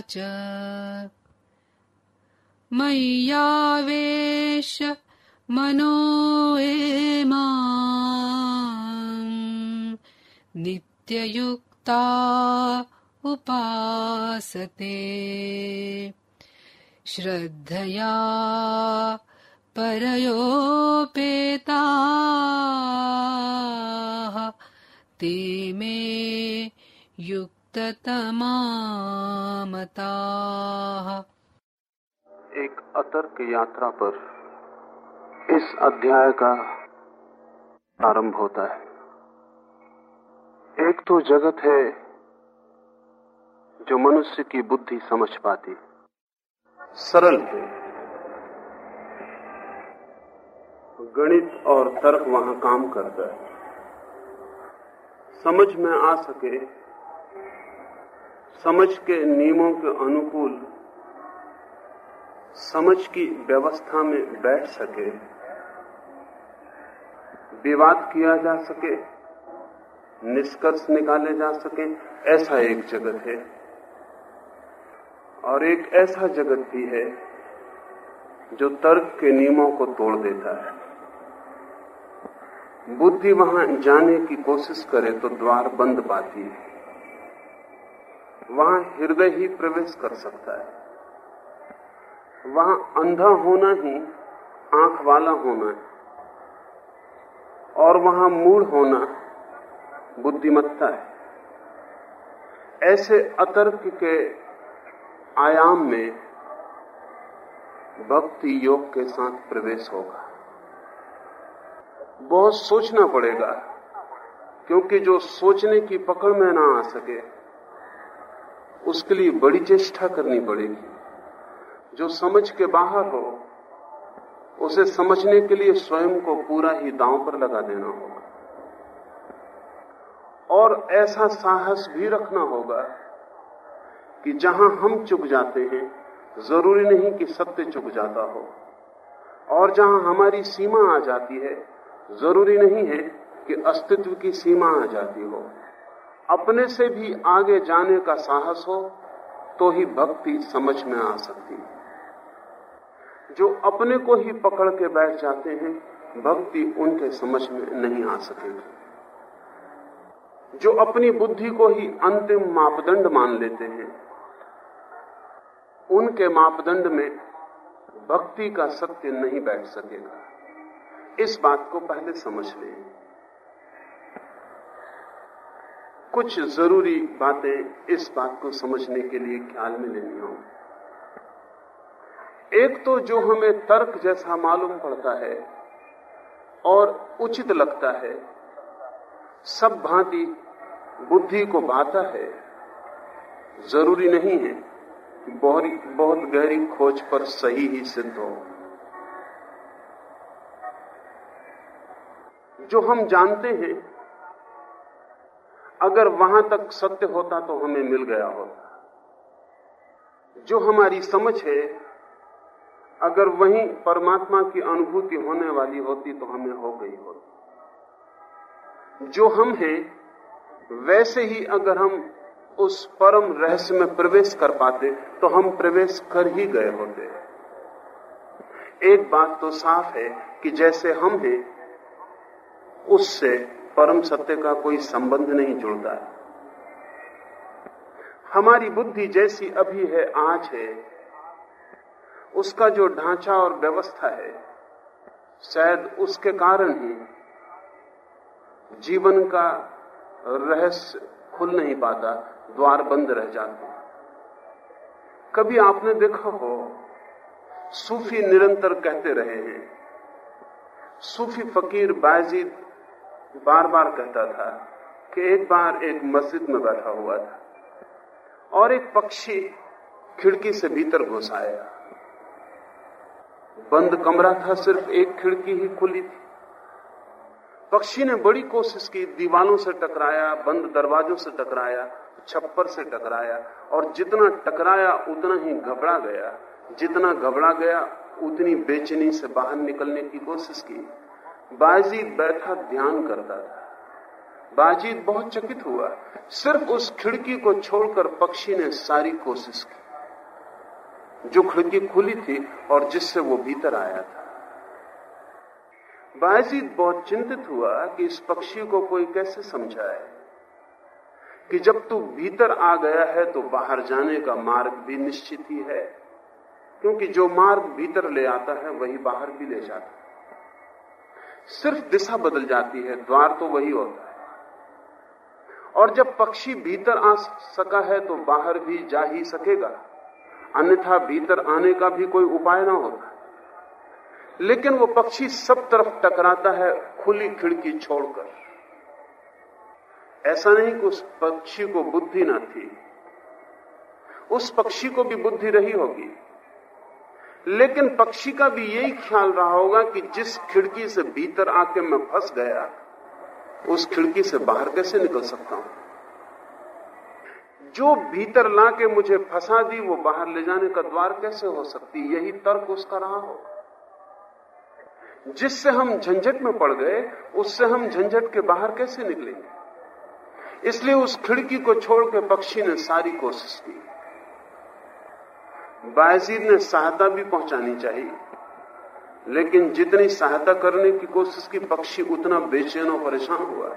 च। मय्यावेश मनो एमा। नित्ययुक्ता उपासते। श्रद्धया परयोपेता। ते मे एक अतर्क यात्रा पर इस अध्याय का प्रारंभ होता है। एक तो जगत है जो मनुष्य की बुद्धि समझ पाती। सरल है। गणित और तर्क वहाँ काम करता है। समझ में आ सके समझ के नियमों के अनुकूल समझ की व्यवस्था में बैठ सके, विवाद किया जा सके, निष्कर्ष निकाले जा सके, ऐसा एक जगत है। और एक ऐसा जगत भी है जो तर्क के नियमों को तोड़ देता है। बुद्धि वहाँ जाने की कोशिश करे तो द्वार बंद पाती है। वहाँ हृदय ही प्रवेश कर सकता है। वहाँ अंधा होना ही, आँख वाला होना है। और वहाँ मूड होना बुद्धिमत्ता है। ऐसे अतर्क के आयाम में भक्ति योग के साथ प्रवेश होगा। बहुत सोचना पड़ेगा, क्योंकि जो सोचने की पकड़ में ना आ सके उसके लिए बड़ी चेष्टा करनी पड़ेगी। जो समझ के बाहर हो, उसे समझने के लिए स्वयं को पूरा ही दांव पर लगा देना होगा। और ऐसा साहस भी रखना होगा कि जहाँ हम चुक जाते हैं, ज़रूरी नहीं कि सत्य चुक जाता हो, और जहाँ हमारी सीमा आ जाती है, ज़रूरी नहीं है कि अस्तित्व की सीमा आ जाती हो। अपने से भी आगे जाने का साहस हो तो ही भक्ति समझ में आ सकती है। जो अपने को ही पकड़ के बैठ जाते हैं, भक्ति उनके समझ में नहीं आ सकेगी। जो अपनी बुद्धि को ही अंतिम मापदंड मान लेते हैं, उनके मापदंड में भक्ति का सत्य नहीं बैठ सकेगा। इस बात को पहले समझ लें। कुछ ज़रूरी बातें इस बात को समझने के लिए ख्याल में लेनी होंगी एक तो जो हमें तर्क जैसा मालूम पड़ता है और उचित लगता है, सब भांति बुद्धि को भाता है, ज़रूरी नहीं है। बहुत बहुत गहरी खोज पर सही ही सिद्ध हो। जो हम जानते हैं अगर वहाँ तक सत्य होता तो हमें मिल गया होता। जो हमारी समझ है, अगर वहीं परमात्मा की अनुभूति होने वाली होती तो हमें हो गई होती। जो हम हैं, वैसे ही अगर हम उस परम रहस्य में प्रवेश कर पाते तो हम प्रवेश कर ही गए होते। एक बात तो साफ़ है कि जैसे हम हैं, उससे परम सत्य का कोई संबंध नहीं जुड़ता। है हमारी बुद्धि जैसी अभी है, आज है। उसका जो ढांचा और व्यवस्था है, शायद उसके कारण ही जीवन का रहस्य खुल नहीं पाता, द्वार बंद रह जाते। कभी आपने देखा हो, सूफी निरंतर कहते रहे हैं, सूफी फकीर बायजीद बार बार कहता था कि एक बार एक मस्जिद में बैठा हुआ था और एक पक्षी खिड़की से भीतर घुस आया बंद कमरा था, सिर्फ़ एक खिड़की ही खुली थी। पक्षी ने बड़ी कोशिश की, दीवालों से टकराया, बंद दरवाजों से टकराया, छप्पर से टकराया, और जितना टकराया, उतना ही घबरा गया। जितना घबरा गया, उतनी बेचनी से बाहर निकलने की कोशिश की। बाजीद बैठा ध्यान करता था। बाजीद बहुत चकित हुआ। सिर्फ़ उस खिड़की को छोड़कर पक्षी ने सारी कोशिश की, जो खिड़की खुली थी और जिससे वो भीतर आया था। बायजीत बहुत चिंतित हुआ कि इस पक्षी को कोई कैसे समझाए कि जब तू भीतर आ गया है तो बाहर जाने का मार्ग भी निश्चित ही है, क्योंकि जो मार्ग भीतर ले आता है, वही बाहर भी ले जाता है। सिर्फ़ दिशा बदल जाती है, द्वार तो वही होता है। और जब पक्षी भीतर आ सका है तो बाहर भी जा ही सकेगा। अन्यथा भीतर आने का भी कोई उपाय ना होता। लेकिन वो पक्षी सब तरफ़ टकराता है, खुली खिड़की छोड़कर। ऐसा नहीं कि उस पक्षी को बुद्धि ना थी। उस पक्षी को भी बुद्धि रही होगी। लेकिन पक्षी का भी यही ख्याल रहा होगा कि जिस खिड़की से भीतर आके मैं फंस गया, उस खिड़की से बाहर कैसे निकल सकता हूँ? जो भीतर लाके मुझे फंसा दी, वो बाहर ले जाने का द्वार कैसे हो सकती? यही तर्क उसका रहा होगा। जिससे हम झंझट में पड़ गए, उससे हम झंझट के बाहर कैसे निकलेंगे? इसलिए उस खिड़की को छोड़ के पक्षी ने सारी कोशिश की। बायजीद ने सहायता भी पहुंचानी चाहिए। लेकिन जितनी सहायता करने की कोशिश की, पक्षी उतना बेचैन और परेशान हुआ।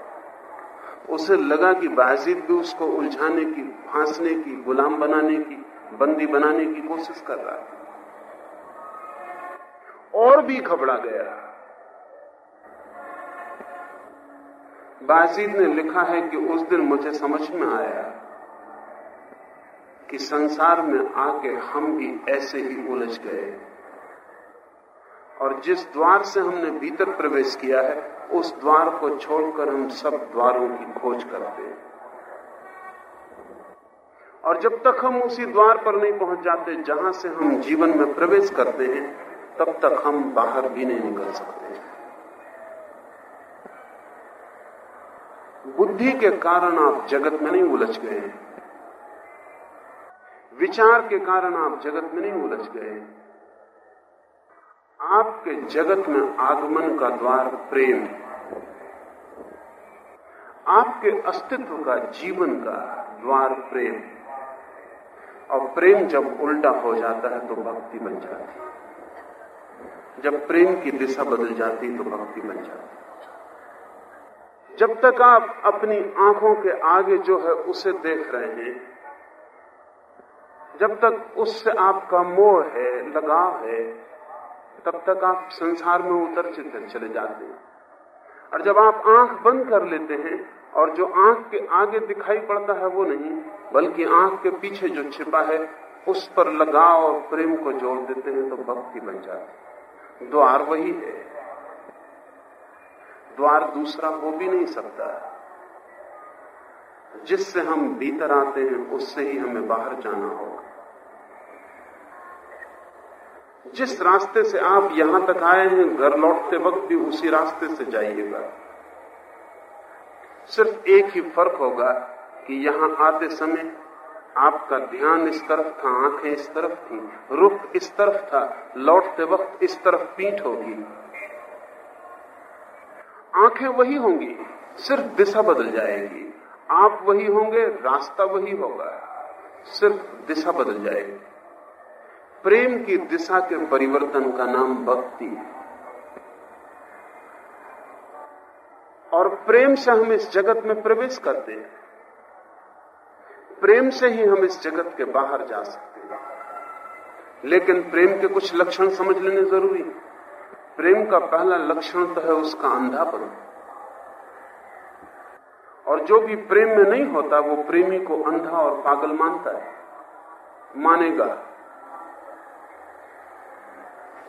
उसे लगा कि बायजीद भी उसको उलझाने की, फांसने की, गुलाम बनाने की, बंदी बनाने की कोशिश कर रहा है। और भी घबरा गया। बाजीद ने लिखा है कि उस दिन मुझे समझ में आया कि संसार में आके हम भी ऐसे ही उलझ गए। और जिस द्वार से हमने भीतर प्रवेश किया है, उस द्वार को छोड़कर हम सब द्वारों की खोज करते हैं। और जब तक हम उसी द्वार पर नहीं पहुँच जाते, जहाँ से हम जीवन में प्रवेश करते हैं, तब तक हम बाहर भी नहीं निकल सकते। बुद्धि के कारण आप जगत में नहीं उलझ गए विचार के कारण आप जगत में नहीं उलझ गए। आपके जगत में आगमन का द्वार प्रेम आपके अस्तित्व का जीवन का द्वार प्रेम और प्रेम जब उल्टा हो जाता है तो भक्ति बन जाती है। जब प्रेम की दिशा बदल जाती तो भक्ति बन जाती जब तक आप अपनी आँखों के आगे जो है उसे देख रहे हैं जब तक उससे आपका मोह है, लगाव है, तब तक आप संसार में उतर चले जाते हैं। और जब आप आँख बंद कर लेते हैं, और जो आँख के आगे दिखाई पड़ता है वो नहीं, बल्कि आँख के पीछे जो छिपा है, उस पर लगाव और प्रेम को जोड़ देते हैं तो भक्ति बन जाती द्वार वही है। द्वार दूसरा हो भी नहीं सकता। जिससे हम भीतर आते हैं, उससे ही हमें बाहर जाना होगा। जिस रास्ते से आप यहाँ तक आए हैं, घर लौटते वक्त भी उसी रास्ते से जाइएगा। सिर्फ़ एक ही फ़र्क होगा कि यहाँ आते समय आपका ध्यान इस तरफ़ था, आँखें इस तरफ़ थी, रुख इस तरफ़ था, लौटते वक्त इस तरफ़ पीठ होगी। आँखें वही होंगी, सिर्फ़ दिशा बदल जाएगी। आप वही होंगे, रास्ता वही होगा, सिर्फ़ दिशा बदल जाएगी। प्रेम की दिशा के परिवर्तन का नाम भक्ति है। और प्रेम से हम इस जगत में प्रवेश करते हैं। प्रेम से ही हम इस जगत के बाहर जा सकते हैं। लेकिन प्रेम के कुछ लक्षण समझ लेने ज़रूरी है। प्रेम का पहला लक्षण तो है उसका अंधापन। और जो भी प्रेम में नहीं होता, वो प्रेमी को अंधा और पागल मानता है। मानेगा।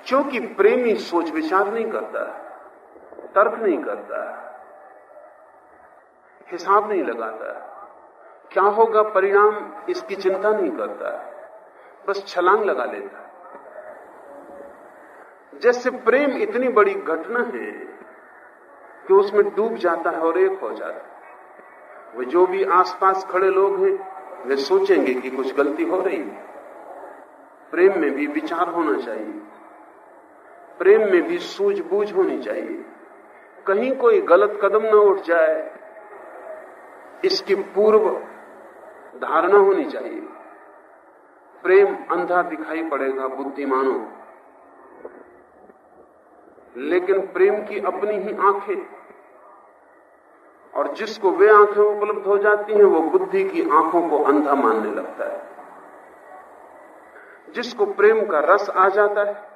क्योंकि प्रेमी सोच विचार नहीं करता तर्क नहीं करता हिसाब नहीं लगाता क्या होगा परिणाम इसकी चिंता नहीं करता बस छलांग लगा लेता जैसे प्रेम इतनी बड़ी घटना है कि उसमें डूब जाता है और एक हो जाता है। वो जो भी आसपास खड़े लोग हैं, वे सोचेंगे कि कुछ गलती हो रही है। प्रेम में भी विचार होना चाहिए। प्रेम में भी सूझबूझ होनी चाहिए। कहीं कोई गलत कदम ना उठ जाए, इसकी पूर्व धारणा होनी चाहिए। प्रेम अंधा दिखाई पड़ेगा बुद्धिमानों लेकिन प्रेम की अपनी ही आँखें, और जिसको वे आँखें उपलब्ध हो जाती हैं, वो बुद्धि की आँखों को अंधा मानने लगता है। जिसको प्रेम का रस आ जाता है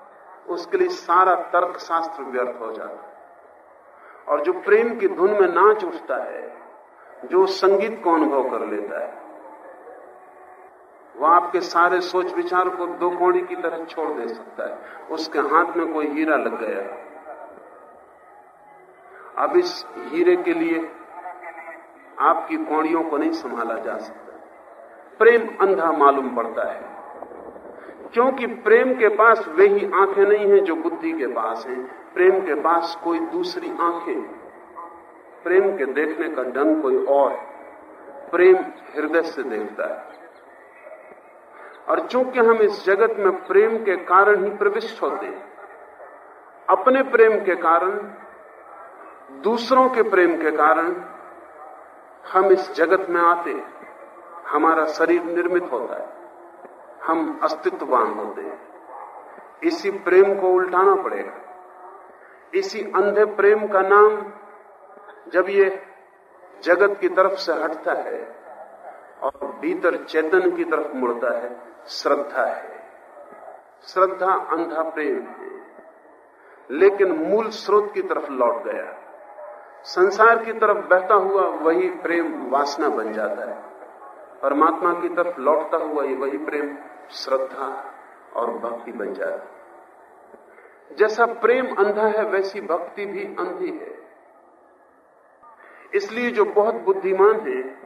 उसके लिए सारा तर्क शास्त्र व्यर्थ हो जाता है। और जो प्रेम की धुन में नाच उठता है, जो संगीत को अनुभव कर लेता है वह आपके सारे सोच विचार को दो कोड़ी की तरह छोड़ दे सकता है। उसके हाथ में कोई हीरा लग गया। अब इस हीरे के लिए आपकी कौड़ियों को नहीं संभाला जा सकता। प्रेम अंधा मालूम पड़ता है। क्योंकि प्रेम के पास वे ही आँखें नहीं हैं जो बुद्धि के पास हैं। प्रेम के पास कोई दूसरी आँखें प्रेम के देखने का ढंग कोई और प्रेम हृदय से देखता है। और चूँकि हम इस जगत में प्रेम के कारण ही प्रविष्ट होते हैं, अपने प्रेम के कारण, दूसरों के प्रेम के कारण हम इस जगत में आते हैं। हमारा शरीर निर्मित होता है। हम अस्तित्ववान होते हैं। इसी प्रेम को उल्टाना पड़ेगा। इसी अंधे प्रेम का नाम जब ये जगत की तरफ़ से हटता है और भीतर चेतन की तरफ़ मुड़ता है, श्रद्धा है। श्रद्धा, अंधा प्रेम है। लेकिन मूल स्रोत की तरफ़ लौट गया। संसार की तरफ़ बहता हुआ वही प्रेम वासना बन जाता है। परमात्मा की तरफ़ लौटता हुआ ही वही प्रेम श्रद्धा और भक्ति बन है। जैसा प्रेम अंधा है, वैसी भक्ति भी अंधी है। इसलिए जो बहुत बुद्धिमान है,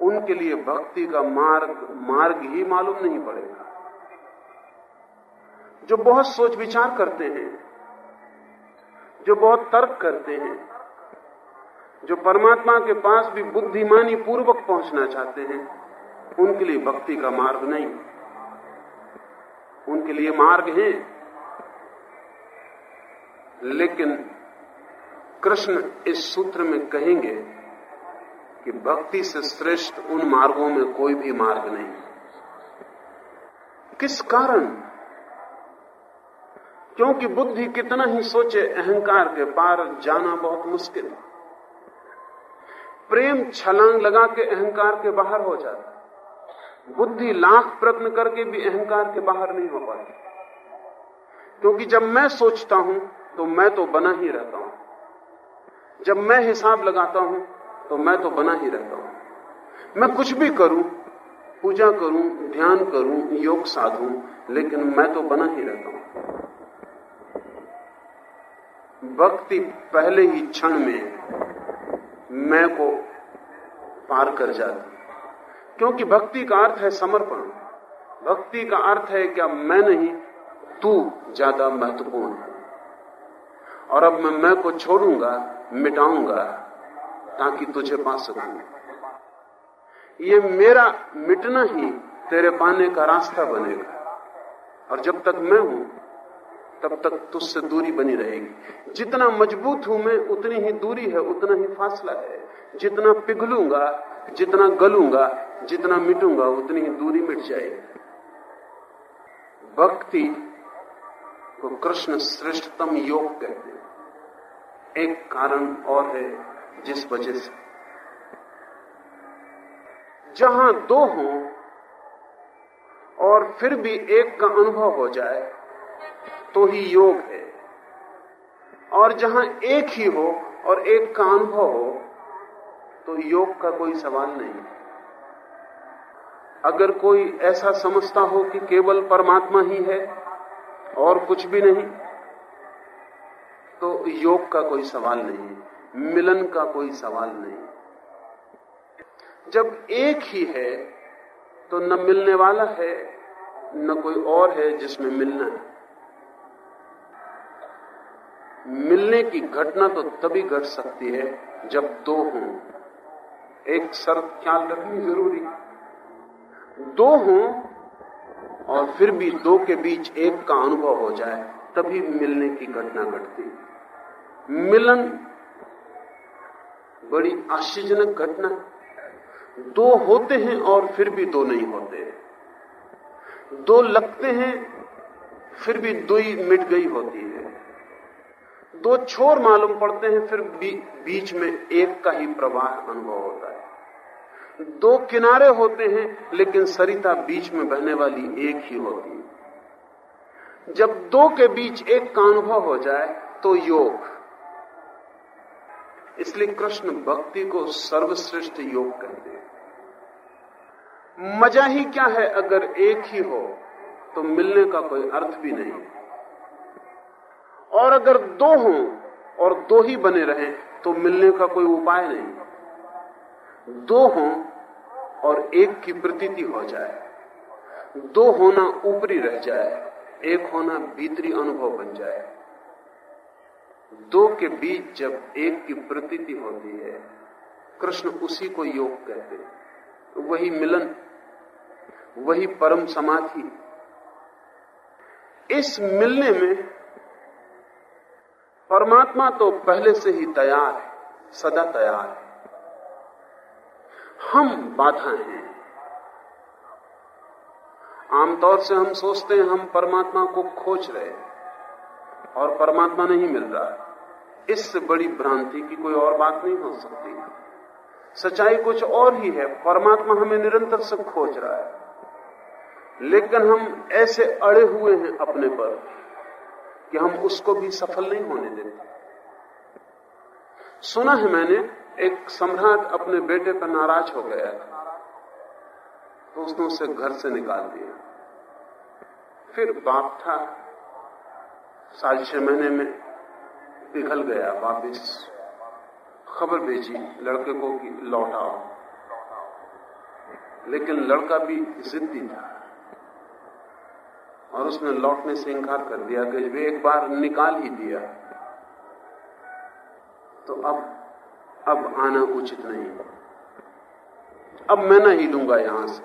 उनके लिए भक्ति का मार्ग मार्ग ही मालूम नहीं पड़ेगा। जो बहुत सोच विचार करते हैं, जो बहुत तर्क करते हैं, जो परमात्मा के पास भी बुद्धिमानी पूर्वक पहुँचना चाहते हैं उनके लिए भक्ति का मार्ग नहीं। उनके लिए मार्ग है। लेकिन कृष्ण इस सूत्र में कहेंगे कि भक्ति से श्रेष्ठ उन मार्गों में कोई भी मार्ग नहीं। किस कारण? क्योंकि बुद्धि कितना ही सोचे अहंकार के पार जाना बहुत मुश्किल प्रेम छलांग लगा के अहंकार के बाहर हो जाता बुद्धि लाख प्रत्न करके भी अहंकार के बाहर नहीं हो पाती क्योंकि जब मैं सोचता हूँ तो मैं तो बना ही रहता हूँ। जब मैं हिसाब लगाता हूँ तो मैं तो बना ही रहता हूँ। मैं कुछ भी करूँ, पूजा करूँ, ध्यान करूँ, योग साधू, लेकिन मैं तो बना ही रहता हूँ। भक्ति पहले ही क्षण में मैं को पार कर जाती। क्योंकि भक्ति का अर्थ है समर्पण। भक्ति का अर्थ है क्या मैं नहीं, तू ज़्यादा महत्वपूर्ण और अब मैं मैं को छोड़ूँगा, मिटाऊँगा, ताकि तुझे पा सकूँ। ये मेरा मिटना ही तेरे पाने का रास्ता बनेगा। और जब तक मैं हूँ, तब तक तुझसे दूरी बनी रहेगी। जितना मज़बूत हूँ मैं, उतनी ही दूरी है, उतना ही फासला है। जितना पिघलूँगा जितना गलूँगा, जितना मिटूँगा, उतनी ही दूरी मिट जाएगी। भक्ति को कृष्ण श्रेष्ठतम योग कहते हैं। एक कारण और है जिस वजह से। जहाँ दो हो और फिर भी एक का अनुभव हो जाए तो ही योग है। और जहाँ एक ही हो और एक का अनुभव हो तो योग का कोई सवाल नहीं। अगर कोई ऐसा समझता हो कि केवल परमात्मा ही है और कुछ भी नहीं तो योग का कोई सवाल नहीं, मिलन का कोई सवाल नहीं। जब एक ही है तो न मिलने वाला है, न कोई और है जिसमें मिलना है। मिलने की घटना तो तभी घट सकती है जब दो हों। एक शर्त ख्याल रखनी ज़रूरी। दो हों और फिर भी दो के बीच एक का अनुभव हो जाए, तभी मिलने की घटना घटती। मिलन बड़ी आश्चर्यजनक घटना। दो होते हैं और फिर भी दो नहीं होते। दो लगते हैं, फिर भी दो ही मिट गई होती है। दो छोर मालूम पड़ते हैं, फिर बीच में एक का ही प्रवाह अनुभव होता है। दो किनारे होते हैं, लेकिन सरिता बीच में बहने वाली एक ही होती है। जब दो के बीच एक का अनुभव हो जाए तो योग। इसलिए कृष्ण भक्ति को सर्वश्रेष्ठ योग कहते हैं। मज़ा ही क्या है अगर एक ही हो तो मिलने का कोई अर्थ भी नहीं। और अगर दो हो और दो ही बने रहे तो मिलने का कोई उपाय नहीं। दो हों और एक की प्रतीति हो जाए। दो होना ऊपरी रह जाए, एक होना भीतरी अनुभव बन जाए। दो के बीच जब एक की प्रतीति होती है, कृष्ण उसी को योग कहते हैं। वही मिलन, वही परम समाधि। इस मिलने में परमात्मा तो पहले से ही तैयार है, सदा तैयार है। हम बाधा हैं। आमतौर से हम सोचते हैं हम परमात्मा को खोज रहे हैं और परमात्मा नहीं मिल रहा है। इससे बड़ी भ्रांति की कोई और बात नहीं हो सकती। सच्चाई कुछ और ही है। परमात्मा हमें निरंतर से खोज रहा है। लेकिन हम ऐसे अड़े हुए हैं अपने पर कि हम उसको भी सफल नहीं होने देते। सुना है मैंने एक सम्राट अपने बेटे पर नाराज़ हो गया तो उसने उसे घर से निकाल दिया। फिर बाप था। साढ़े छह महीने में पिघल गया। वापिस खबर भेजी, लड़के को कि लौट आओ। लेकिन लड़का भी जिद्दी था। और उसने लौटने से इंकार कर दिया कि वे एक बार निकाल ही दिया। तो अब अब आना उचित नहीं। अब मैं ना ही लूँगा यहाँ से।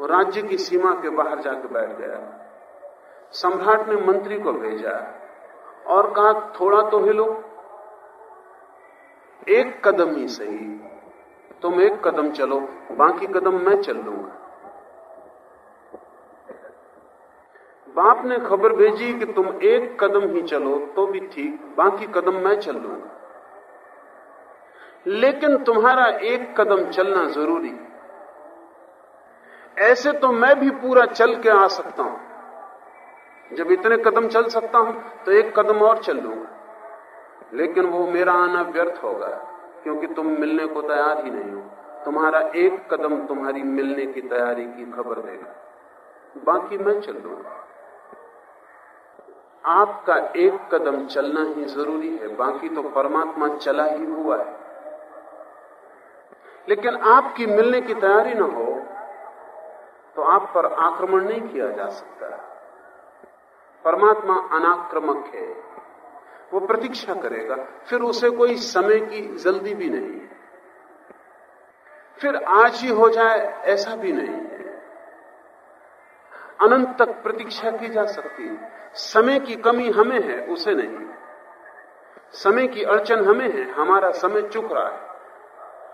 वो राज्य की सीमा के बाहर जाकर बैठ गया। सम्राट ने मंत्री को भेजा। और कहा, थोड़ा तो हिलो। एक कदम ही सही। तुम एक कदम चलो, बाकी कदम मैं चल लूँगा। बाप ने खबर भेजी कि तुम एक कदम ही चलो तो भी ठीक, बाकी कदम मैं चल लूँगा। लेकिन तुम्हारा एक कदम चलना ज़रूरी ऐसे तो मैं भी पूरा चल के आ सकता हूँ। जब इतने कदम चल सकता हूँ तो एक कदम और चल लूँगा लेकिन वो मेरा आना व्यर्थ होगा, क्योंकि तुम मिलने को तैयार ही नहीं हो। तुम्हारा एक कदम तुम्हारी मिलने की तैयारी की खबर देगा। बाकी मैं चल लूँगा आपका एक कदम चलना ही ज़रूरी है, बाकी तो परमात्मा चला ही हुआ है। लेकिन आपकी मिलने की तैयारी ना हो तो आप पर आक्रमण नहीं किया जा सकता। परमात्मा अनाक्रमक है, वो प्रतीक्षा करेगा, फिर उसे कोई समय की जल्दी भी नहीं फिर आज ही हो जाए, ऐसा भी नहीं है। अनंत तक प्रतीक्षा की जा सकती है। समय की कमी हमें है, उसे नहीं। समय की अड़चन हमें है, हमारा समय चुक रहा है।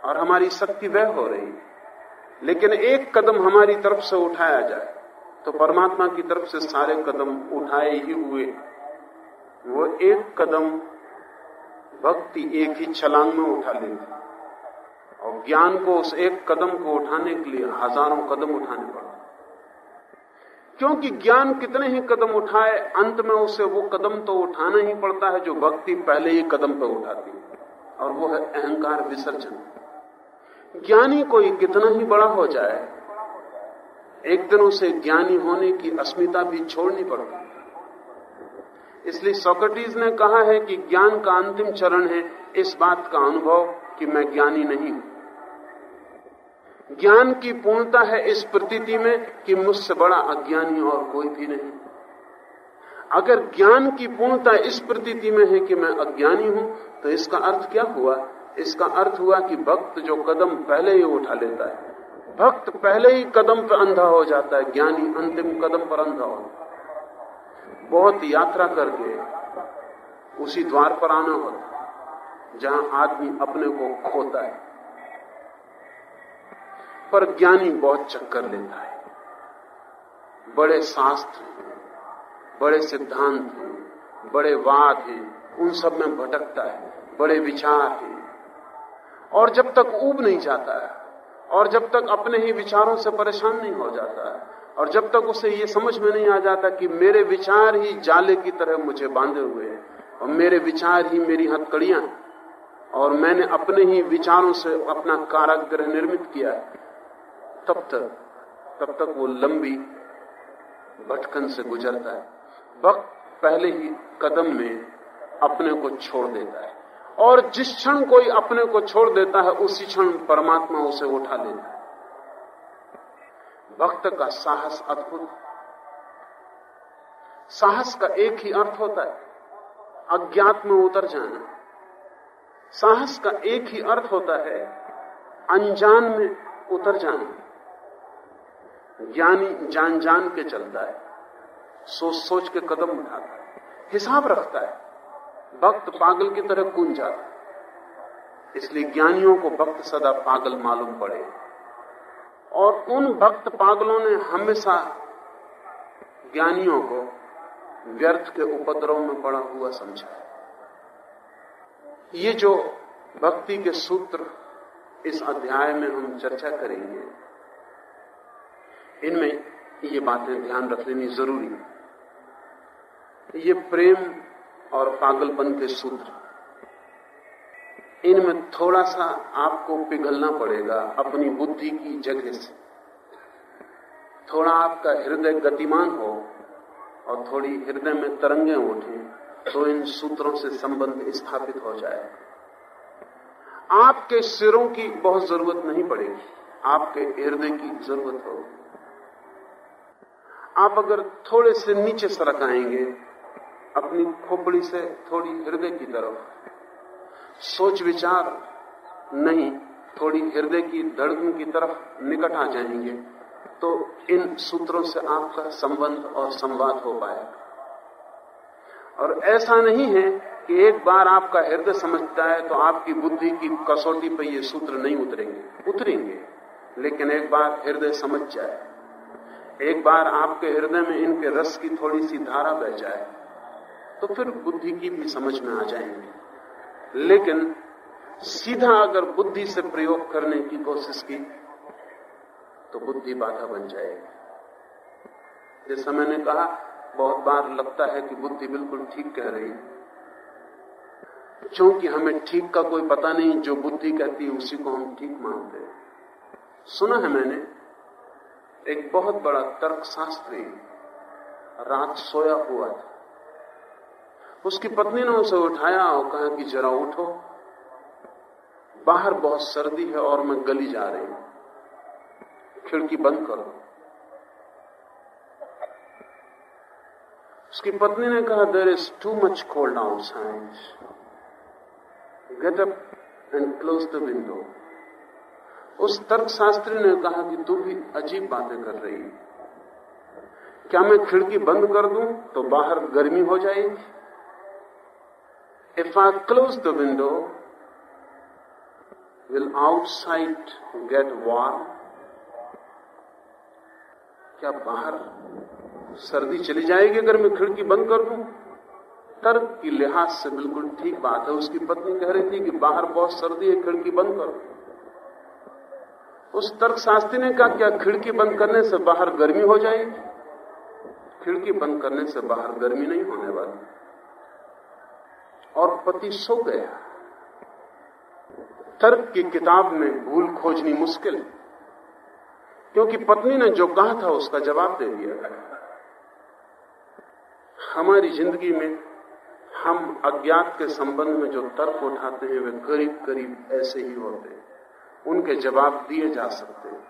और हमारी शक्ति वह हो रही है। लेकिन एक कदम हमारी तरफ़ से उठाया जाए तो परमात्मा की तरफ़ से सारे कदम उठाए ही हुए। वो एक कदम भक्ति एक ही छलांग में उठा लेती और ज्ञान को उस एक कदम को उठाने के लिए हज़ारों कदम उठाने पड़ते क्योंकि ज्ञान कितने ही कदम उठाए, अंत में उसे वो कदम तो उठाना ही पड़ता है जो भक्ति पहले ही कदम पर उठाती है। और वो है अहंकार विसर्जन। ज्ञानी कोई कितना ही बड़ा हो जाए, एक दिन उसे ज्ञानी होने की अस्मिता भी छोड़नी पड़ती। इसलिए सोक्रेटिस ने कहा है कि ज्ञान का अंतिम चरण है इस बात का अनुभव कि मैं ज्ञानी नहीं हूँ। ज्ञान की पूर्णता है इस प्रतीति में कि मुझसे बड़ा अज्ञानी और कोई भी नहीं। अगर ज्ञान की पूर्णता इस प्रतीति में है कि मैं अज्ञानी हूँ तो इसका अर्थ क्या हुआ? इसका अर्थ हुआ कि भक्त जो कदम पहले ही उठा लेता है। भक्त पहले ही कदम पर अंधा हो जाता है, ज्ञानी अंतिम कदम पर अंधा हो बहुत यात्रा करके उसी द्वार पर आना होता है, जहाँ आदमी अपने को खोता है। पर ज्ञानी बहुत चक्कर लेता है। बड़े शास्त्र बड़े सिद्धांत बड़े वाद हैं, उन सब में भटकता है, बड़े विचार हैं। और जब तक ऊब नहीं जाता है, और जब तक अपने ही विचारों से परेशान नहीं हो जाता है, और जब तक उसे ये समझ में नहीं आ जाता कि मेरे विचार ही जाले की तरह मुझे बांधे हुए हैं, और मेरे विचार ही मेरी हथकड़ियाँ हैं, और मैंने अपने ही विचारों से अपना कारागृह निर्मित किया है, तब तक तब तक वो लंबी भटकन से गुजरता है। वक्त पहले ही कदम में अपने को छोड़ देता है। और जिस क्षण कोई अपने को छोड़ देता है, उसी क्षण परमात्मा उसे उठा लेता है। भक्त का साहस अद्भुत। साहस का एक ही अर्थ होता है, अज्ञात में उतर जाना। साहस का एक ही अर्थ होता है, अनजान में उतर जाना। ज्ञानी जान जान के चलता है सोच सोच के कदम उठाता है, हिसाब रखता है। भक्त पागल की तरह कूद जाता इसलिए ज्ञानियों को भक्त सदा पागल मालूम पड़े। और उन भक्त पागलों ने हमेशा ज्ञानियों को व्यर्थ के उपद्रव में पड़ा हुआ समझा। ये जो भक्ति के सूत्र इस अध्याय में हम चर्चा करेंगे, इनमें ये बातें ध्यान रख लेनी ज़रूरी है। ये प्रेम और पागलपन के सूत्र। इनमें थोड़ा सा आपको पिघलना पड़ेगा अपनी बुद्धि की जगह से। थोड़ा आपका हृदय गतिमान हो और थोड़ी हृदय में तरंगे उठे तो इन सूत्रों से संबंध स्थापित हो जाए। आपके सिरों की बहुत ज़रूरत नहीं पड़ेगी, आपके हृदय की ज़रूरत होगी। आप अगर थोड़े से नीचे सरक आएँगे अपनी खोपड़ी से थोड़ी हृदय की तरफ़। सोच विचार नहीं, थोड़ी हृदय की धड़कन की तरफ़ निकट आ जाएँगे तो इन सूत्रों से आपका संबंध और संवाद हो पाएगा। और ऐसा नहीं है कि एक बार आपका हृदय समझता है तो आपकी बुद्धि की कसौटी पर ये सूत्र नहीं उतरेंगे। उतरेंगे, लेकिन एक बार हृदय समझ जाए। एक बार आपके हृदय में इनके रस की थोड़ी सी धारा बह जाए। तो फिर बुद्धि की भी समझ में आ जाएँगे। लेकिन सीधा अगर बुद्धि से प्रयोग करने की कोशिश की तो बुद्धि बाधा बन जाएगी। जैसा मैंने कहा, बहुत बार लगता है कि बुद्धि बिल्कुल ठीक कह रही क्योंकि हमें ठीक का कोई पता नहीं, जो बुद्धि कहती है, उसी को हम ठीक मानते हैं। सुना है मैंने, एक बहुत बड़ा तर्कशास्त्री रात सोया हुआ था। उसकी पत्नी ने उसे उठाया और कहा कि जरा उठो। बाहर बहुत सर्दी है और मैं गली जा रही हूँ। खिड़की बंद करो। उसकी पत्नी ने कहा there is too much cold outside get up and close the window उस तर्कशास्त्री ने कहा कि तू भी अजीब बातें कर रही है। क्या मैं खिड़की बंद कर दूँ तो बाहर गर्मी हो जाएगी? If I close the window will outside get warm क्या बाहर सर्दी चली जाएगी अगर मैं खिड़की बंद कर दूँ? तर्क की लिहाज से बिल्कुल ठीक बात है। उसकी पत्नी कह रही थी कि बाहर बहुत सर्दी है, खिड़की बंद करो। उस तर्क शास्त्री ने कहा, क्या खिड़की बंद करने से बाहर गर्मी हो जाएगी? खिड़की बंद करने से बाहर गर्मी नहीं होने वाली। और पति सो गया। तर्क की किताब में भूल खोजनी मुश्किल है, क्योंकि पत्नी ने जो कहा था उसका जवाब दे दिया। हमारी ज़िंदगी में हम अज्ञात के संबंध में जो तर्क उठाते हैं, वे करीब करीब ऐसे ही होते हैं। उनके जवाब दिए जा सकते हैं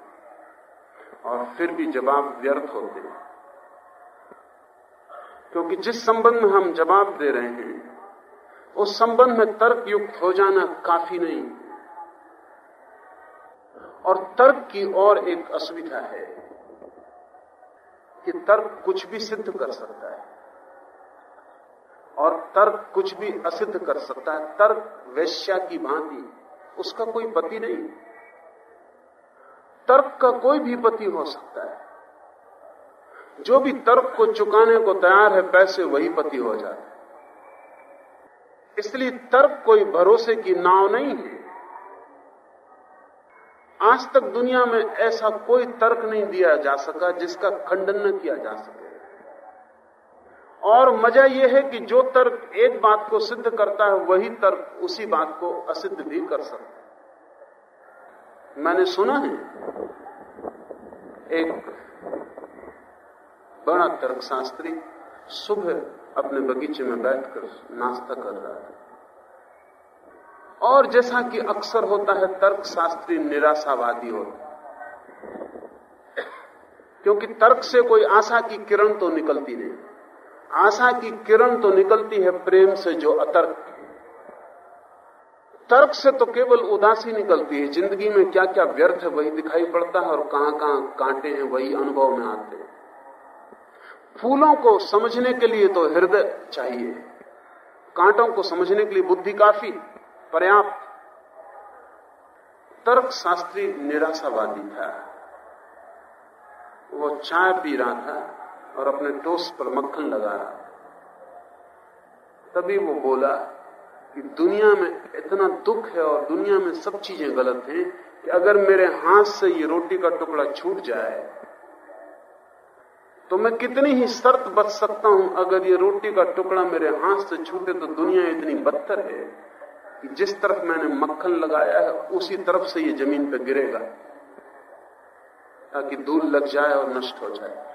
और फिर भी जवाब व्यर्थ होते हैं। क्योंकि जिस संबंध में हम जवाब दे रहे हैं उस संबंध में तर्क युक्त हो जाना काफ़ी नहीं। और तर्क की और एक असुविधा है कि तर्क कुछ भी सिद्ध कर सकता है। और तर्क कुछ भी असिद्ध कर सकता है। तर्क वैश्या की भांति, उसका कोई पति नहीं। तर्क का कोई भी पति हो सकता है। जो भी तर्क को चुकाने को तैयार है पैसे वही पति हो जाता है। इसलिए तर्क कोई भरोसे की नाव नहीं है। आज तक दुनिया में ऐसा कोई तर्क नहीं दिया जा सका जिसका खंडन न किया जा सके। और मज़ा यह है कि जो तर्क एक बात को सिद्ध करता है, वही तर्क उसी बात को असिद्ध भी कर सकता है। मैंने सुना है, एक बड़ा तर्कशास्त्री सुबह अपने बगीचे में बैठकर नाश्ता कर रहा था और जैसा कि अक्सर होता है, तर्कशास्त्री निराशावादी होता क्योंकि तर्क से कोई आशा की किरण तो निकलती नहीं। आशा की किरण तो निकलती है प्रेम से जो अतर्क तर्क से तो केवल उदासी निकलती है। ज़िंदगी में क्या क्या व्यर्थ है वही दिखाई पड़ता है और कहाँ कहाँ कांटे हैं, वही अनुभव में आते हैं। फूलों को समझने के लिए तो हृदय चाहिए। कांटों को समझने के लिए बुद्धि काफ़ी, पर्याप्त। तर्क शास्त्री निराशावादी था। वो चाय पी रहा था और अपने टोस्ट पर मक्खन लगा रहा। तभी वो बोला कि दुनिया में इतना दुख है और दुनिया में सब चीज़ें गलत हैं कि अगर मेरे हाथ से ये रोटी का टुकड़ा छूट जाए तो मैं कितनी ही शर्त बच सकता हूँ? अगर ये रोटी का टुकड़ा मेरे हाथ से छूटे तो दुनिया इतनी बदतर है कि जिस तरफ़ मैंने मक्खन लगाया है, उसी तरफ़ से ये ज़मीन पर गिरेगा, ताकि दूर लग जाए और नष्ट हो जाए।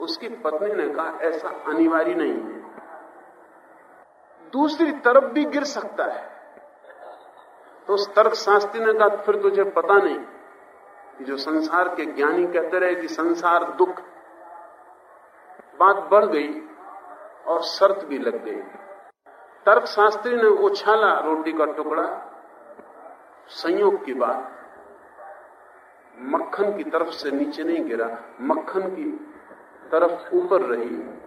उसकी पत्नी ने कहा, ऐसा अनिवार्य नहीं है। दूसरी तरफ़ भी गिर सकता है। तो उस तर्क शास्त्री ने कहा, फिर तुझे पता नहीं जो संसार के ज्ञानी कहते रहे कि संसार दुख, बात बढ़ गई और शर्त भी लग गई। तर्क शास्त्री ने उछाला रोटी का टुकड़ा। संयोग की बात, मक्खन की तरफ़ से नीचे नहीं गिरा, मक्खन की तरफ़ ऊपर रही।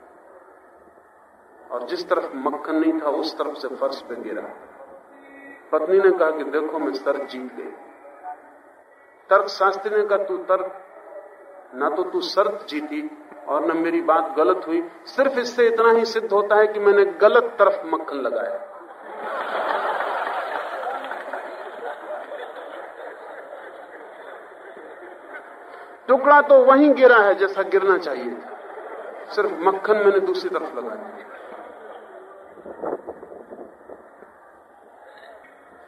और जिस तरफ़ मक्खन नहीं था, उस तरफ़ से फर्श पे गिरा। पत्नी ने कहा कि देखो, मैं सर जीत गई तर्क शास्त्री ने कहा, तू तर्क, ना तो तू शर्त जीती और न मेरी बात गलत हुई। सिर्फ़ इससे इतना ही सिद्ध होता है कि मैंने गलत तरफ़ मक्खन लगाया। टुकड़ा तो वहीं गिरा है जैसा गिरना चाहिए था। सिर्फ़ मक्खन मैंने दूसरी तरफ़ लगा दिया।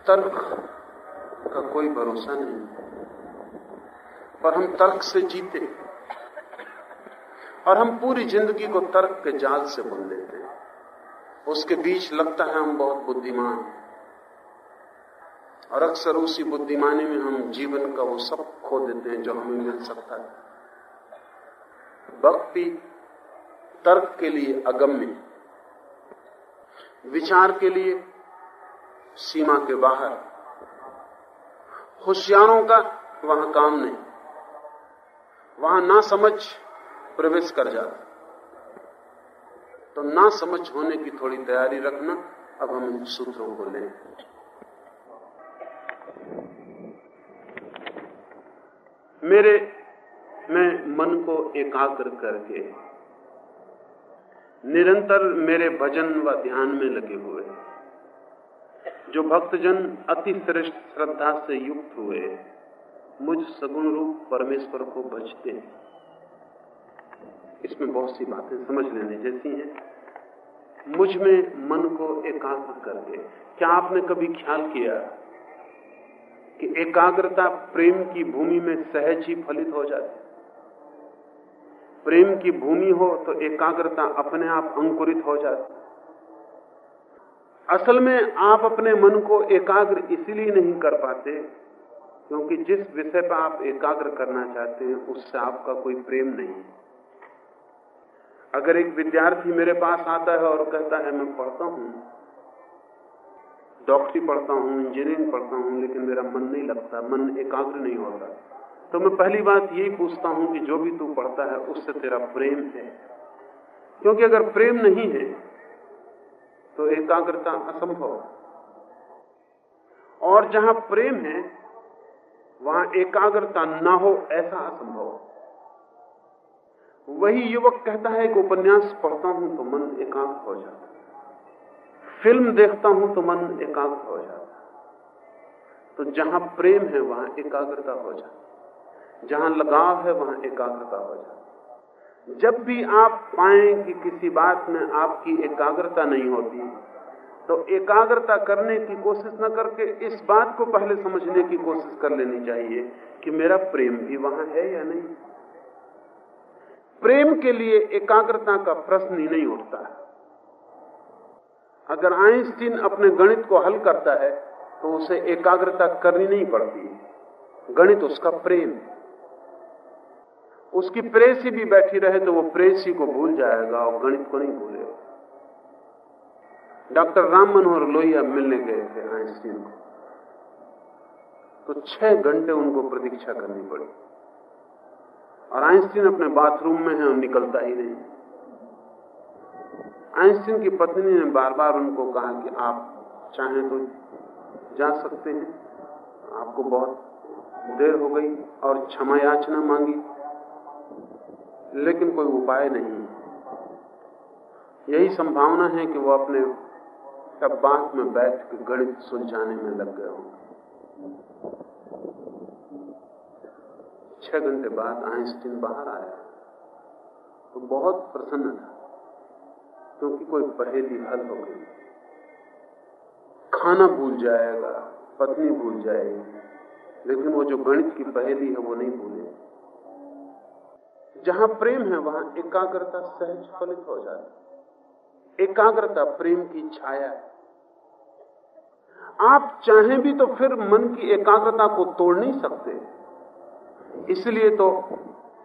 तर्क का कोई भरोसा नहीं। पर हम तर्क से जीते और हम पूरी ज़िंदगी को तर्क के जाल से बन लेते हैं। उसके बीच लगता है हम बहुत बुद्धिमान और अक्सर उसी बुद्धिमानी में हम जीवन का वो सब खो देते हैं जो हमें मिल सकता है। भक्ति तर्क के लिए अगम्य विचार के लिए सीमा के बाहर होशियारों का वहाँ काम नहीं। वहाँ ना समझ प्रवेश कर जाता। तो ना समझ होने की थोड़ी तैयारी रखना, अब हम सूत्रों को लें। मेरे, मैं मन को एकाग्र करके निरंतर मेरे भजन व ध्यान में लगे हुए, जो भक्तजन अति श्रेष्ठ श्रद्धा से युक्त हुए मुझ सगुण रूप परमेश्वर को भजते हैं। इसमें बहुत सी बातें समझ लेने जैसी हैं। मुझमें मन को एकाग्र करके, क्या आपने कभी ख्याल किया कि एकाग्रता प्रेम की भूमि में सहज ही फलित हो जाती? प्रेम की भूमि हो तो एकाग्रता अपने आप अंकुरित हो जाती। असल में आप अपने मन को एकाग्र इसीलिए नहीं कर पाते क्योंकि जिस विषय पर आप एकाग्र करना चाहते हैं, उससे आपका कोई प्रेम नहीं है। अगर एक विद्यार्थी मेरे पास आता है और कहता है, मैं पढ़ता हूँ डॉक्टरी पढ़ता हूँ इंजीनियरिंग पढ़ता हूँ, लेकिन मेरा मन नहीं लगता, मन एकाग्र नहीं होता तो मैं पहली बात यही पूछता हूँ कि जो भी तू पढ़ता है, उससे तेरा प्रेम है? क्योंकि अगर प्रेम नहीं है तो एकाग्रता असंभव और जहाँ प्रेम है वहाँ एकाग्रता ना हो, ऐसा असंभव वही युवक कहता है कि उपन्यास पढ़ता हूँ तो मन एकांत हो जाता फ़िल्म देखता हूँ तो मन एकाग्र हो जाता तो जहाँ प्रेम है, वहाँ एकाग्रता हो जाती जहाँ लगाव है, वहाँ एकाग्रता हो जाती जब भी आप पाए कि किसी बात में आपकी एकाग्रता नहीं होती तो एकाग्रता करने की कोशिश न करके इस बात को पहले समझने की कोशिश कर लेनी चाहिए कि मेरा प्रेम भी वहाँ है या नहीं। प्रेम के लिए एकाग्रता का प्रश्न ही नहीं उठता। अगर आइंस्टीन अपने गणित को हल करता है तो उसे एकाग्रता करनी नहीं पड़ती। गणित उसका प्रेम। उसकी प्रेसी भी बैठी रहे तो वो प्रेसी को भूल जाएगा और गणित को नहीं भूलेगा। डॉक्टर राम मनोहर लोहिया मिलने गए थे आइंस्टीन को। तो छह घंटे उनको प्रतीक्षा करनी पड़ी। और आइंस्टीन अपने बाथरूम में है और निकलता ही नहीं। आइंस्टीन की पत्नी ने बार बार उनको कहा कि आप चाहें तो जा सकते हैं। आपको बहुत देर हो गई और क्षमा याचना मांगी। लेकिन कोई उपाय नहीं। यही संभावना है कि वो अपने टब्बाक में बैठ के गणित सुलझाने में लग गए होंगे। छह घंटे बाद आइंस्टीन बाहर आया। तो बहुत प्रसन्न था, क्योंकि कोई पहेली हल हो गई। खाना भूल जाएगा, पत्नी भूल जाएगी, लेकिन वो जो गणित की पहेली है वो नहीं भूले। जहाँ प्रेम है, वहाँ एकाग्रता सहज फलित हो जाती। एकाग्रता प्रेम की छाया है। आप चाहें भी तो फिर मन की एकाग्रता को तोड़ नहीं सकते। इसलिए तो